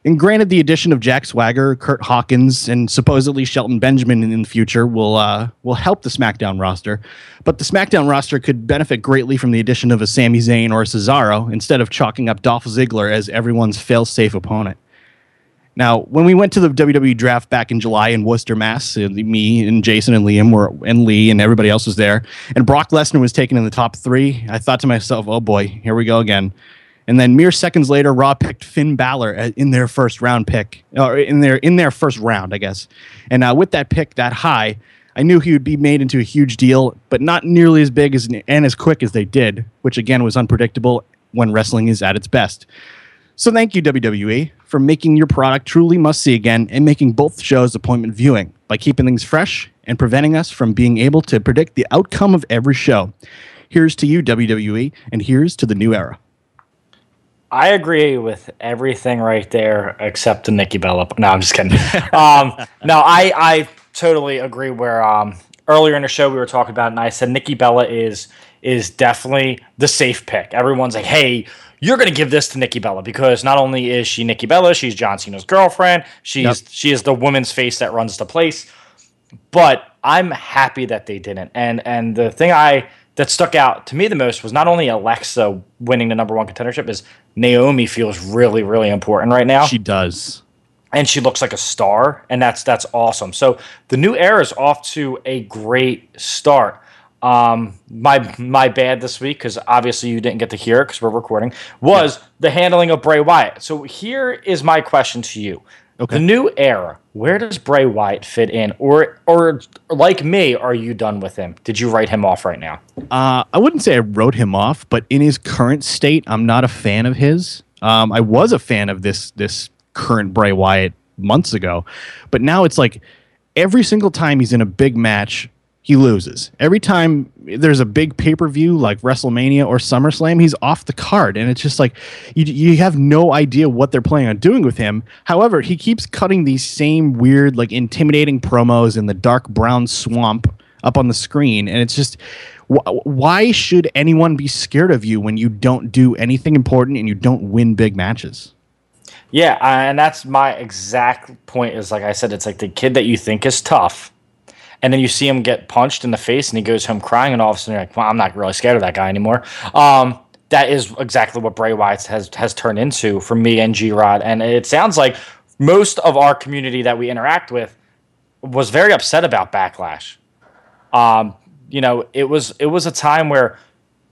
And granted, the addition of Jack Swagger, Kurt Hawkins, and supposedly Shelton Benjamin in the future will uh, will help the SmackDown roster, but the SmackDown roster could benefit greatly from the addition of a Sami Zayn or a Cesaro instead of chalking up Dolph Ziggler as everyone's fail-safe opponent. Now, when we went to the WWE draft back in July in Worcester, Mass, me and Jason and Liam were and Lee and everybody else was there, and Brock Lesnar was taken in the top three. I thought to myself, "Oh boy, here we go again." And then mere seconds later, Raw picked Finn Balor uh, in their first round pick, or in their in their first round, I guess. And uh, with that pick that high, I knew he would be made into a huge deal, but not nearly as big as and as quick as they did, which again was unpredictable when wrestling is at its best. So thank you WWE for making your product truly must see again and making both shows appointment viewing by keeping things fresh and preventing us from being able to predict the outcome of every show. Here's to you WWE and here's to the new era. I agree with everything right there except the Nikki Bella. No, I'm just kidding. <laughs> um, no, I I totally agree. Where um, earlier in the show we were talking about, it and I said Nikki Bella is is definitely the safe pick. Everyone's like, hey. You're going to give this to Nikki Bella because not only is she Nikki Bella, she's John Cena's girlfriend. She's Yep. she is the woman's face that runs the place but I'm happy that they didn't. And and the thing I that stuck out to me the most was not only Alexa winning the number one contendership, is Naomi feels really really important right now, She does. and she looks like a star, and that's that's awesome. So the new era is off to a great start. Um, my my bad this week because obviously you didn't get to hear it because we're recording was the handling of Bray Wyatt. So here is my question to you. Okay. The new era, where does Bray Wyatt fit in? Or or like me, are you done with him? Did you write him off right now? Uh, I wouldn't say I wrote him off, but in his current state, I'm not a fan of his. Um, I was a fan of this this current Bray Wyatt months ago, but now it's like every single time he's in a big match, he loses. Every time there's a big pay per view like WrestleMania or SummerSlam, he's off the card, and it's just like you you have no idea what they're planning on doing with him. However, he keeps cutting these same weird, like intimidating promos in the dark brown swamp up on the screen, and it's just wh- why should anyone be scared of you when you don't do anything important and you don't win big matches? Yeah, and that's my exact point. Is like I said, it's like the kid that you think is tough, and then you see him get punched in the face, and he goes home crying, and all of a sudden you're like, "Well, I'm not really scared of that guy anymore." Um, that is exactly what Bray Wyatt has has turned into for me and G Rod, and it sounds like most of our community that we interact with was very upset about Backlash. Um, you know, it was it was a time where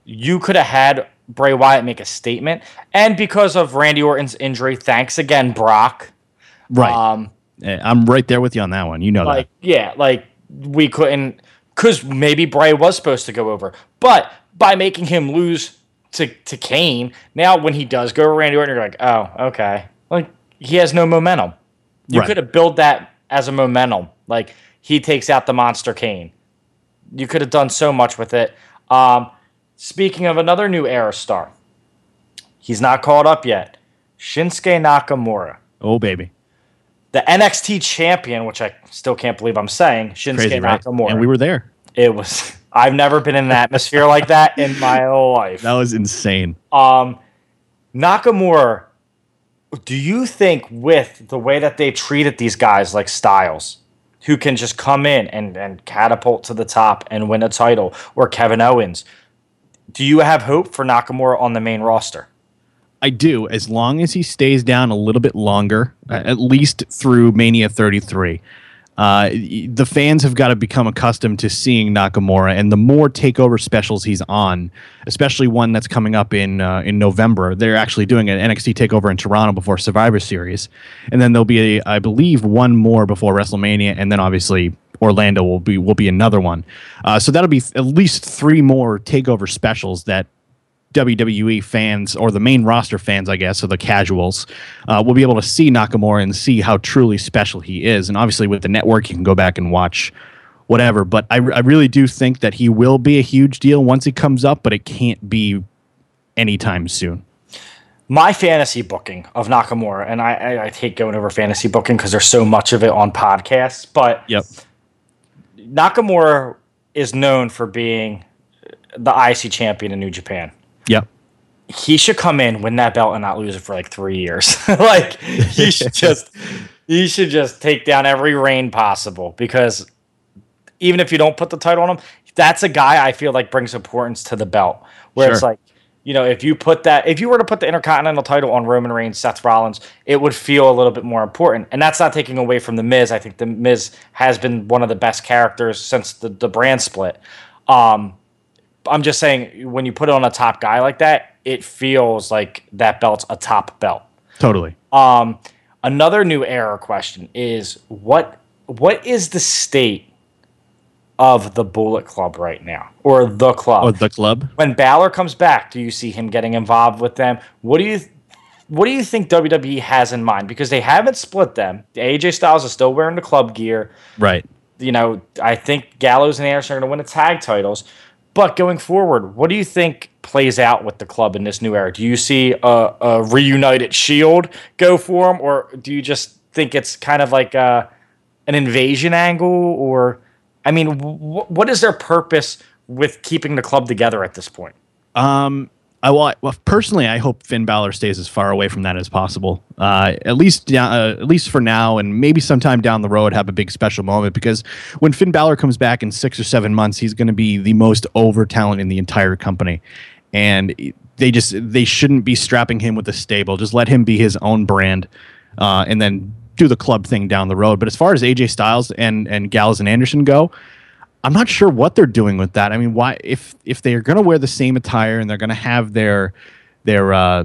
you could have had Bray Wyatt make a statement, and because of Randy Orton's injury, thanks again, Brock. Right. Um, Eh, I'm right there with you on that one. You know like yeah, like we couldn't because maybe Bray was supposed to go over, but by making him lose to to Kane, now when he does go over Randy Orton, you're like, oh, okay, like he has no momentum. You Right. could have built that as a momentum, like he takes out the monster Kane. You could have done so much with it. Um, speaking of another new era star, he's not called up yet. Shinsuke Nakamura. Oh baby. The NXT champion, which I still can't believe I'm saying, Shinsuke Crazy, right? Nakamura. And we were there. it was. I've never been in an atmosphere like that in my <laughs> whole life. That was insane. Um, Nakamura, do you think with the way that they treated these guys like Styles, who can just come in and, and catapult to the top and win a title, or Kevin Owens, do you have hope for Nakamura on the main roster? I do, as long as he stays down a little bit longer, at least through Mania 33. Uh, the fans have got to become accustomed to seeing Nakamura, and the more takeover specials he's on, especially one that's coming up in uh, in November. They're actually doing an NXT takeover in Toronto before Survivor Series, and then there'll be, a, I believe, one more before WrestleMania, and then obviously Orlando will be will be another one. Uh, so that'll be th- at least three more takeover specials that WWE fans or the main roster fans, I guess, or the casuals, uh, will be able to see Nakamura and see how truly special he is. And obviously, with the network, you can go back and watch whatever. But I, I really do think that he will be a huge deal once he comes up, but it can't be anytime soon. my fantasy booking of Nakamura, and I, I, I hate going over fantasy booking because there's so much of it on podcasts, but Yep. Nakamura is known for being the IC champion in New Japan. He should come in, win that belt, and not lose it for like three years. <laughs> like he should <laughs> just he should just take down every reign possible because even if you don't put the title on him, that's a guy I feel like brings importance to the belt. Where it's like, you know, if you put that, if you were to put the Intercontinental title on Roman Reigns, Seth Rollins, it would feel a little bit more important. And that's not taking away from the Miz. I think the Miz has been one of the best characters since the, the brand split. Um, I'm just saying, when you put it on a top guy like that, it feels like that belt's a top belt. Totally. Um, another new era question is what what is the state of the Bullet Club right now, or the club? Or the club. when Balor comes back, do you see him getting involved with them? What do you what do you think WWE has in mind? Because they haven't split them. AJ Styles is still wearing the club gear. Right. You know, I think Gallows and Anderson are going to win the tag titles. But going forward, what do you think plays out with the club in this new era? Do you see a, a reunited Shield go for them, or do you just think it's kind of like uh an invasion angle? Or, I mean, wh- what is their purpose with keeping the club together at this point? Um, I well, personally, I hope Finn Balor stays as far away from that as possible. Uh, at least, uh, at least for now, and maybe sometime down the road, have a big special moment. Because when Finn Balor comes back in six or seven months, he's going to be the most over talent in the entire company, and they just they shouldn't be strapping him with a stable. Just let him be his own brand, uh, and then do the club thing down the road. But as far as AJ Styles and and Gallows and Anderson go, I'm not sure what they're doing with that. I mean, why if if they are going to wear the same attire and they're going to have their their uh,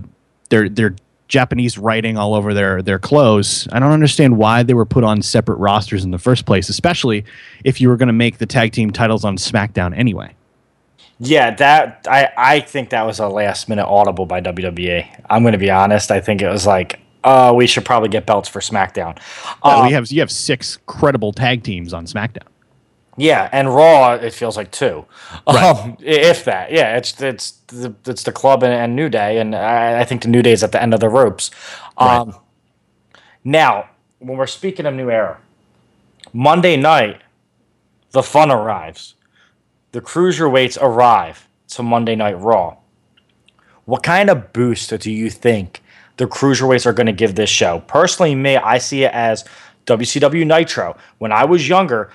their their Japanese writing all over their their clothes, I don't understand why they were put on separate rosters in the first place, especially if you were going to make the tag team titles on SmackDown anyway. Yeah, that I I think that was a last minute audible by WWE. I'm going to be honest. I think it was like, oh, we should probably get belts for SmackDown. Uh, Um, we have you have six credible tag teams on SmackDown. Yeah, and Raw it feels like two, Right. um, if that. Yeah, it's it's the it's the club and, and New Day, and I, I think the New Day is at the end of the ropes. Um, Now, when we're speaking of new era, Monday night, the fun arrives. The cruiserweights arrive to Monday Night Raw. What kind of boost do you think the cruiserweights are going to give this show? Personally, me, I see it as WCW Nitro. When I was younger,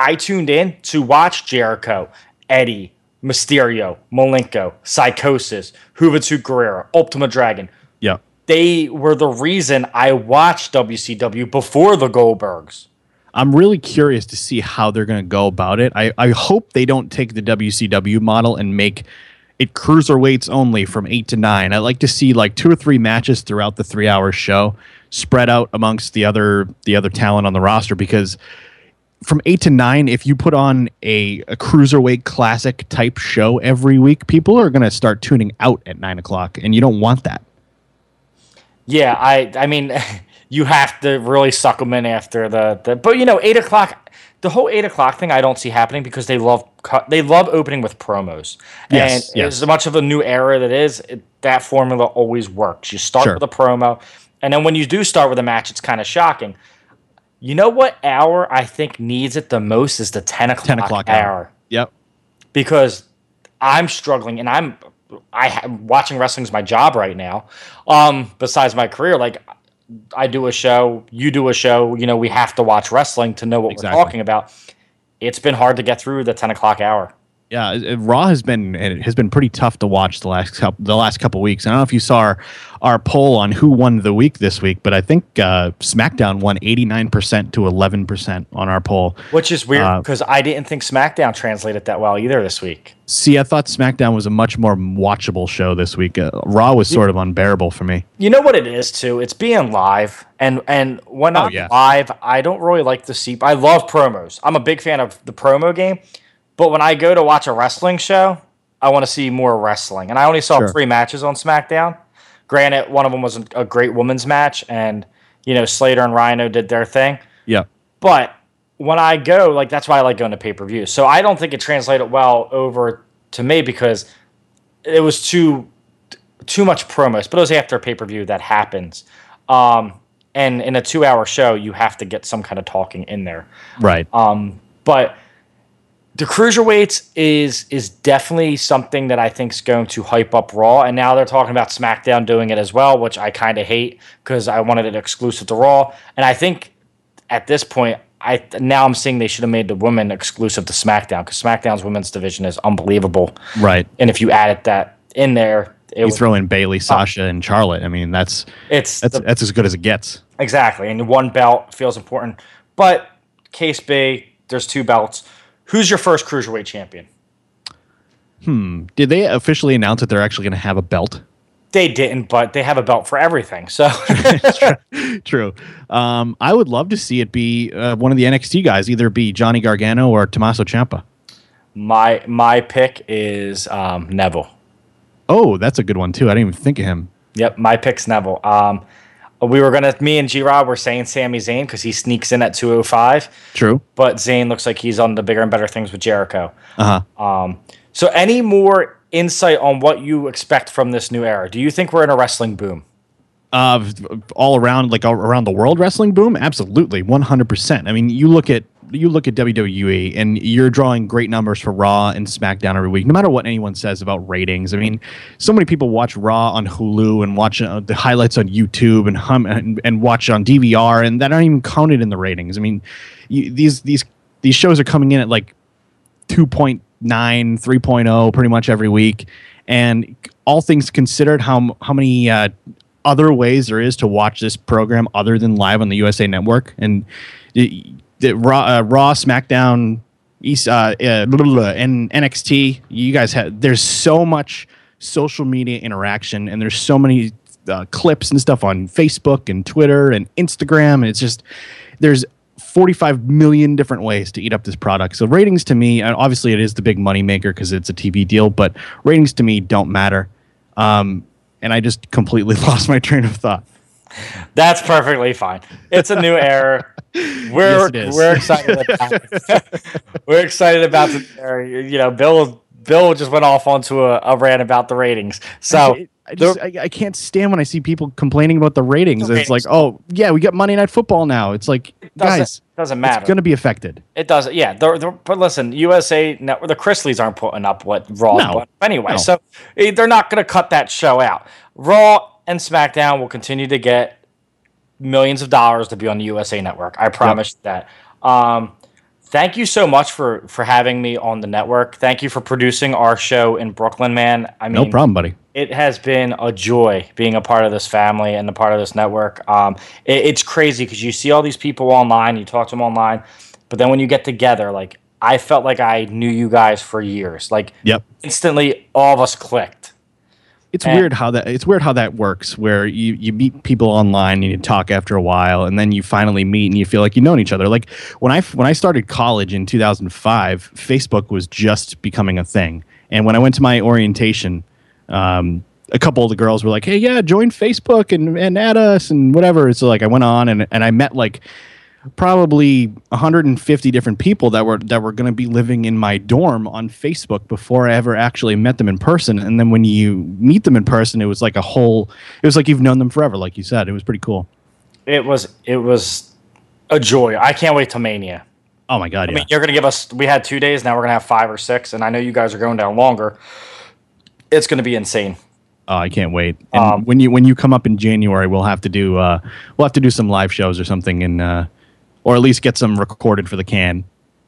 I tuned in to watch Jericho, Eddie, Mysterio, Malenko, Psicosis, Juventud Guerrero, Ultimo Dragon. Yeah. They were the reason I watched WCW before the Goldbergs. I'm really curious to see how they're going to go about it. I, I hope they don't take the WCW model and make it cruiserweights only from eight to nine. I like to see like two or three matches throughout the three hour show spread out amongst the other the other talent on the roster because from eight to nine, if you put on a, a cruiserweight classic type show every week, people are going to start tuning out at nine o'clock, and you don't want that. Yeah, I I mean, <laughs> you have to really suck them in after the, the but you know eight o'clock. The whole eight o'clock thing I don't see happening because they love cut, they love opening with promos. Yes, and yes. as much of a new era that is, it, that formula always works. You start Sure. with a promo, and then when you do start with a match, it's kind of shocking. You know what hour I think needs it the most is the ten o'clock, 10 o'clock hour. hour. Yep. because I'm struggling and I'm I ha- watching wrestling is my job right now. Um, besides my career, like I do a show, you do a show. You know, we have to watch wrestling to know what Exactly. we're talking about. It's been hard to get through the ten o'clock hour. Yeah, Raw has been it has been pretty tough to watch the last couple the last couple weeks. I don't know if you saw our, our poll on who won the week this week, but I think uh, SmackDown won eighty nine percent to eleven percent on our poll. Which is weird Uh, because I didn't think SmackDown translated that well either this week. See, I thought SmackDown was a much more watchable show this week. Uh, Raw was sort of unbearable for me. You know what it is too? It's being live, and and when Oh, I'm yeah. live, I don't really like the see. I love promos. I'm a big fan of the promo game, but when I go to watch a wrestling show, I want to see more wrestling. And I only saw Sure. three matches on SmackDown. Granted, one of them was a great women's match, and you know Slater and Rhino did their thing. Yeah. But when I go, like that's why I like going to pay per view. So I don't think it translated well over to me because it was too too much promos. But it was after a pay per view that happens. Um, and in a two hour show, you have to get some kind of talking in there. Right. But the cruiserweights is is definitely something that I think is going to hype up Raw, and now they're talking about SmackDown doing it as well, which I kind of hate because I wanted it exclusive to Raw, and I think at this point, I now I'm seeing they should have made the women exclusive to SmackDown because SmackDown's women's division is unbelievable, right. and if you added that in there, it You would, throw in Bayley, oh. Sasha, and Charlotte. I mean, that's it's that's the- that's as good as it gets. Exactly. And one belt feels important. But case B, there's two belts. Who's your first cruiserweight champion? Hmm. Did they officially announce that they're actually going to have a belt? They didn't, but they have a belt for everything. So <laughs> True. Um, I would love to see it be uh, one of the NXT guys, either be Johnny Gargano or Tommaso Ciampa. my my pick is um, Neville. Oh, that's a good one too. I didn't even think of him. Yep, my pick's Neville. Um, we were gonna, me and G Rod were saying Sami Zayn because he sneaks in at 205, True. but Zayn looks like he's on the bigger and better things with Jericho. Uh huh. So, any more insight on what you expect from this new era? Do you think we're in a wrestling boom? uh, all around like all around the world wrestling boom absolutely 100% i mean you look at you look at WWE and you're drawing great numbers for Raw and SmackDown every week, no matter what anyone says about ratings. I mean, so many people watch Raw on Hulu and watch uh, the highlights on YouTube and hum and, and watch on DVR, and that aren't even counted in the ratings. I mean, you, these these these shows are coming in at like 2.9 3.0 pretty much every week and all things considered how how many uh, other ways there is to watch this program other than live on the USA network and the raw uh, raw smackdown east uh, uh, and NXT you guys have there's so much social media interaction and there's so many uh, clips and stuff on Facebook and Twitter and Instagram and it's just there's 45 million different ways to eat up this product. So ratings to me, obviously it is the big money maker because it's a TV deal, but ratings to me don't matter. Um, and I just completely <laughs> lost my train of thought. That's perfectly fine. It's a new era. <laughs> We're Yes, it we're excited about <laughs> we're excited about the. You know, Bill Bill just went off onto a, a rant about the ratings. So I, I just I, I can't stand when I see people complaining about the ratings. The It's like, oh yeah, we got Monday Night Football now. It's like, doesn't guys, doesn't matter. it's going to be affected. It doesn't. Yeah. They're, they're, but listen, USA Network, the Chrisleys aren't putting up what Raw No. anyway. No. So eh, they're not going to cut that show out. Raw and SmackDown will continue to get millions of dollars to be on the USA Network. I promise that. Um, thank you so much for for having me on the network. Thank you for producing our show in Brooklyn, man. I mean, No problem, buddy. it has been a joy being a part of this family and a part of this network. Um, it- it's crazy because you see all these people online, you talk to them online, but then when you get together, like I felt like I knew you guys for years. Like Yep. instantly, all of us clicked. It's And- weird how that it's weird how that works where you, you meet people online and you talk after a while and then you finally meet and you feel like you've known each other. Like when I when I started college in 2005, Facebook was just becoming a thing. And when I went to my orientation, um, a couple of the girls were like, "Hey, yeah, join Facebook and and add us and whatever." So like I went on and and I met like probably 150 different people that were that were going to be living in my dorm on Facebook before I ever actually met them in person. And then when you meet them in person, it was like a whole. It was like you've known them forever, like you said. It was pretty cool. It was it was a joy. I can't wait to Mania. Oh my god! I Yeah. mean, you're gonna give us. We had two days. Now we're gonna have five or six, and I know you guys are going down longer. It's gonna be insane. Oh, I can't wait. And Um, when you when you come up in January, we'll have to do uh, we'll have to do some live shows or something, and uh, or at least get some recorded for the can.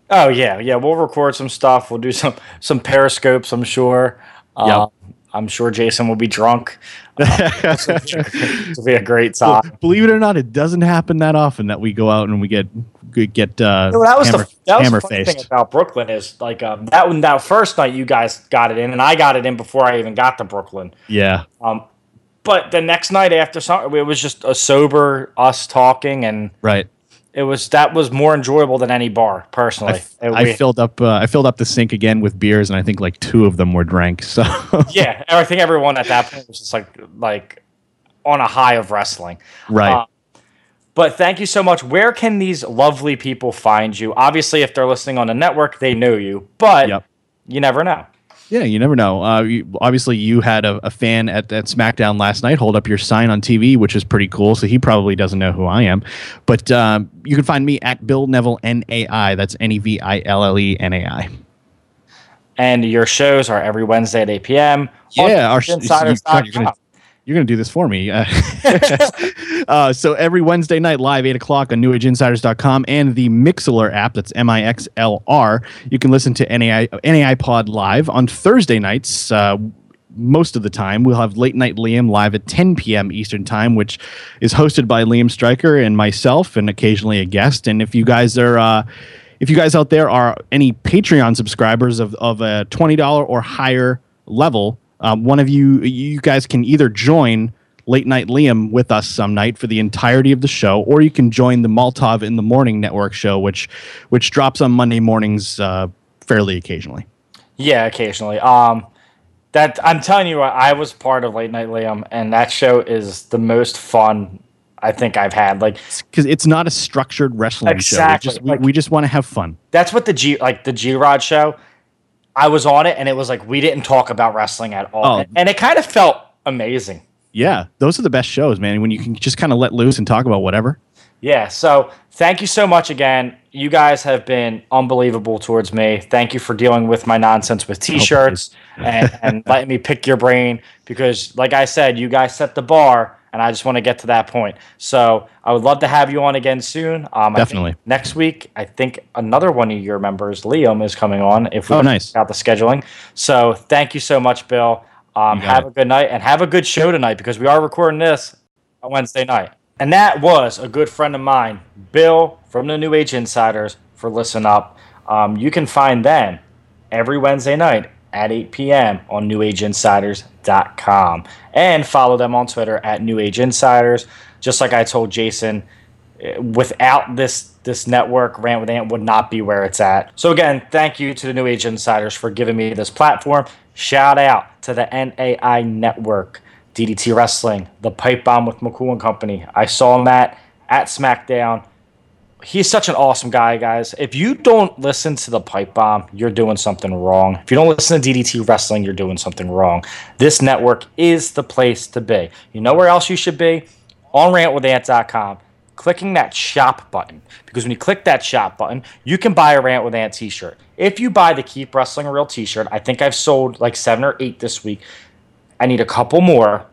Oh yeah, yeah. We'll record some stuff. We'll do some some periscopes. I'm sure. Uh, I'm sure Jason will be drunk. Uh, <laughs> it'll be a great time. Believe it or not, it doesn't happen that often that we go out and we get get uh, that was hammer, the that was the funny thing about Brooklyn is like um, that one that first night you guys got it in, and I got it in before I even got to Brooklyn. Yeah, Um, but the next night after some, it was just a sober us talking, and right. It was that was more enjoyable than any bar personally. f- It- I filled up uh, I filled up the sink again with beers, and I think like two of them were drank. <laughs> So yeah, I think everyone at that point was just like like on a high of wrestling. right. Uh, But thank you so much. Where can these lovely people find you? Obviously, if they're listening on the network, they know you, but Yep. you never know. Yeah, you never know. Uh, you, obviously, you had a, a fan at, at SmackDown last night hold up your sign on TV, which is pretty cool. So he probably doesn't know who I am. But um, you can find me at Bill Neville NAI. That's N E V I L L E N A I. And your shows are every Wednesday at 8 p.m. Yeah, our insiders.com. you're going to do this for me. Uh, <laughs> <laughs> uh, so every Wednesday night, live 8 o'clock on newageinsiders.com and the Mixlr app, that's M I X L R. You can listen to NAI, NAI Pod live on Thursday nights. Uh, most of the time, we'll have Late Night Liam live at 10 p.m. Eastern Time, which is hosted by Liam Stryker and myself, and occasionally a guest. And if you guys are. Uh, if you guys out there are any Patreon subscribers of, of a $20 or higher level, um, one of you you guys can either join Late Night Liam with us some night for the entirety of the show, or you can join the Maltov in the Morning Network show, which which drops on Monday mornings uh, fairly occasionally. Yeah, occasionally. Um, that I'm telling you, I was part of Late Night Liam, and that show is the most fun I think I've had. Like Because it's not a structured wrestling Exactly, show. Just, we, like- we just want to have fun. that's what the G like the G Rod show. I was on it, and it was like we didn't talk about wrestling at all, Oh. and, and it kind of felt amazing. Yeah, those are the best shows, man. When you can just kind of let loose and talk about whatever. Yeah. So thank you so much again. You guys have been unbelievable towards me. Thank you for dealing with my nonsense with oh, t-shirts and, and <laughs> letting me pick your brain because, like I said, you guys set the bar, and I just want to get to that point. So I would love to have you on again soon. Um, Definitely. next week, I think another one of your members, Liam, is coming on. If we Oh, nice. out the scheduling. So thank you so much, Bill. Um, have it. a good night and have a good show tonight because we are recording this on Wednesday night. And that was a good friend of mine, Bill from the New Age Insiders, for Listen Up. Um, you can find them every Wednesday night at 8 p.m. on newageinsiders.com. And follow them on Twitter at New Age Insiders. Just like I told Jason, eh, without this this network, Rant with Ant would not be where it's at. So again, thank you to the New Age Insiders for giving me this platform. Shout out to the NAI Network, DDT Wrestling, the Pipe Bomb with McCool and Company. I saw Matt at SmackDown. He's such an awesome guy, guys. If you don't listen to the Pipe Bomb, you're doing something wrong. If you don't listen to DDT Wrestling, you're doing something wrong. This network is the place to be. You know where else you should be? On rantwithant.com clicking that shop button because when you click that shop button, you can buy a Rant with Ant t-shirt. If you buy the Keep Wrestling Real t-shirt, I think I've sold like 7 or 8 this week. I need a couple more.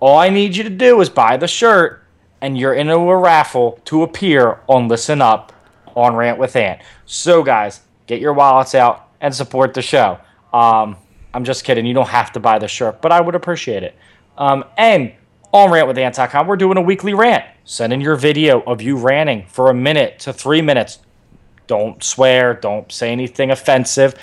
All I need you to do is buy the shirt and you're in a raffle to appear on Listen Up on Rant with Ant. So guys, get your wallets out and support the show. Um, I'm just kidding. You don't have to buy the shirt, but I would appreciate it. Um, and on rantwithant.com, we're doing a weekly rant. Send in your video of you ranting for a minute to three minutes. Don't swear, don't say anything offensive,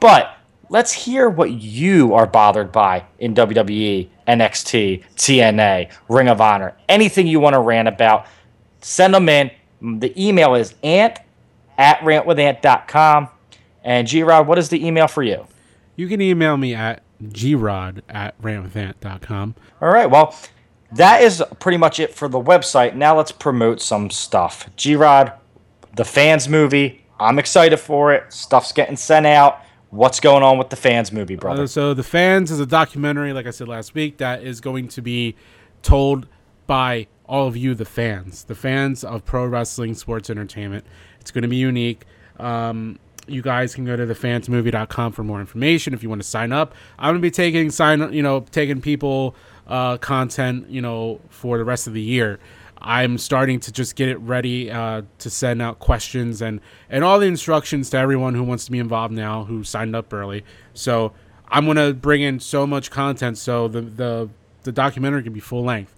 but let's hear what you are bothered by in WWE, NXT, TNA, Ring of Honor, anything you want to rant about. Send them in. The email is ant at rantwithant.com. And G Rod, what is the email for you? You can email me at grod at rantwithant.com. All right. Well, that is pretty much it for the website. Now let's promote some stuff. G Rod, the fans movie. I'm excited for it. Stuff's getting sent out. What's going on with the fans movie, brother? Uh, so the fans is a documentary, like I said last week, that is going to be told by all of you, the fans, the fans of pro wrestling, sports entertainment. It's going to be unique. Um, you guys can go to thefansmovie.com for more information if you want to sign up. I'm going to be taking sign, you know, taking people uh, content, you know, for the rest of the year. I'm starting to just get it ready uh, to send out questions and and all the instructions to everyone who wants to be involved now who signed up early. So I'm gonna bring in so much content so the the the documentary can be full length,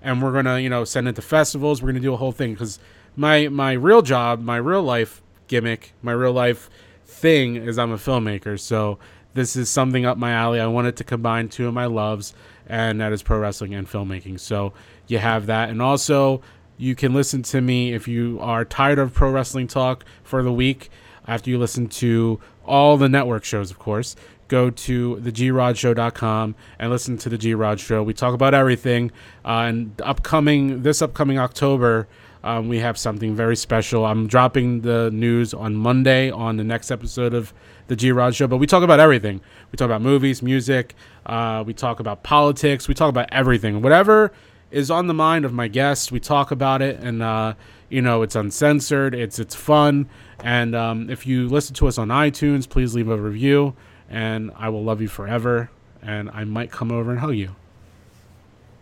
and we're gonna you know send it to festivals. We're gonna do a whole thing because my my real job, my real life gimmick, my real life thing is I'm a filmmaker. So this is something up my alley. I wanted to combine two of my loves, and that is pro wrestling and filmmaking. So you have that, and also you can listen to me if you are tired of pro wrestling talk for the week. After you listen to all the network shows, of course, go to thegrodshow.com and listen to the G Rod Show. We talk about everything. Uh, and upcoming this upcoming October, um, we have something very special. I'm dropping the news on Monday on the next episode of the G Rod Show, but we talk about everything. We talk about movies, music, uh, we talk about politics, we talk about everything. Whatever is on the mind of my guests, we talk about it, and uh, you know it's uncensored, it's it's fun. And um, if you listen to us on iTunes, please leave a review, and I will love you forever. And I might come over and hug you.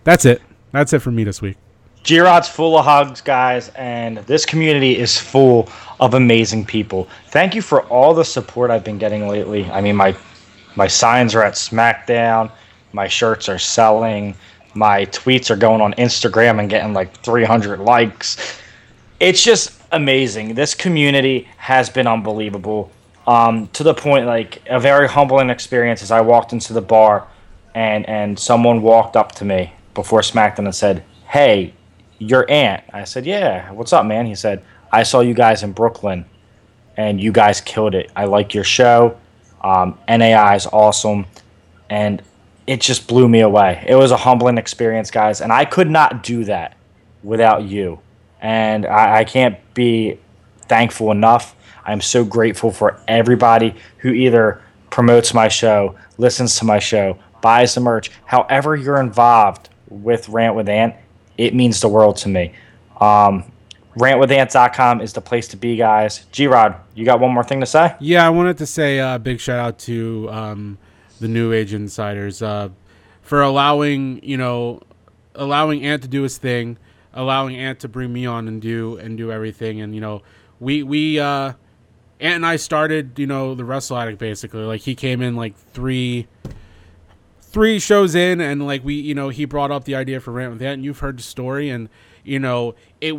That's it. That's it for me this week. G Rod's full of hugs, guys, and this community is full of amazing people. Thank you for all the support I've been getting lately. I mean, my my signs are at SmackDown, my shirts are selling, my tweets are going on Instagram and getting like 300 likes. It's just amazing. This community has been unbelievable. Um, to the point, like a very humbling experience as I walked into the bar, and and someone walked up to me before SmackDown and said, "Hey, your aunt." I said, "Yeah, what's up, man?" He said, "I saw you guys in Brooklyn, and you guys killed it. I like your show. Um, NAI is awesome, and it just blew me away. It was a humbling experience, guys, and I could not do that without you. And I, I can't be thankful enough. I'm so grateful for everybody who either promotes my show, listens to my show, buys the merch. However, you're involved with Rant with Ant, it means the world to me. Um, rantwithant.com is the place to be, guys. G Rod, you got one more thing to say? Yeah, I wanted to say a big shout out to um, the New Age Insiders uh, for allowing you know allowing Ant to do his thing, allowing Ant to bring me on and do and do everything, and you know we we uh, Ant and I started you know the Wrestle Addict basically. Like he came in like three three shows in and like we you know he brought up the idea for Rant with Ant. And you've heard the story and you know it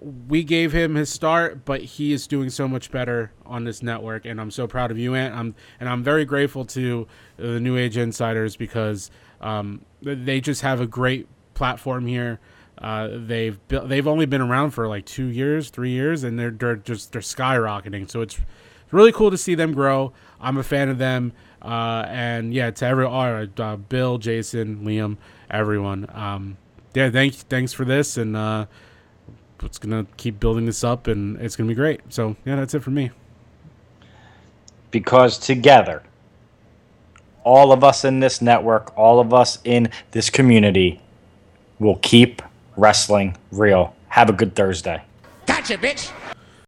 we gave him his start, but he is doing so much better on this network, and I'm so proud of you, Ant. I'm and I'm very grateful to the New Age Insiders because um, they just have a great platform here. Uh, they've built, they've only been around for like two years, three years, and they're they're just they're skyrocketing. So it's really cool to see them grow. I'm a fan of them, uh, and yeah, to every uh, Bill, Jason, Liam, everyone. Um, yeah, thanks thanks for this, and uh, it's gonna keep building this up, and it's gonna be great. So yeah, that's it for me. Because together, all of us in this network, all of us in this community, will keep wrestling real. Have a good Thursday. Gotcha, bitch.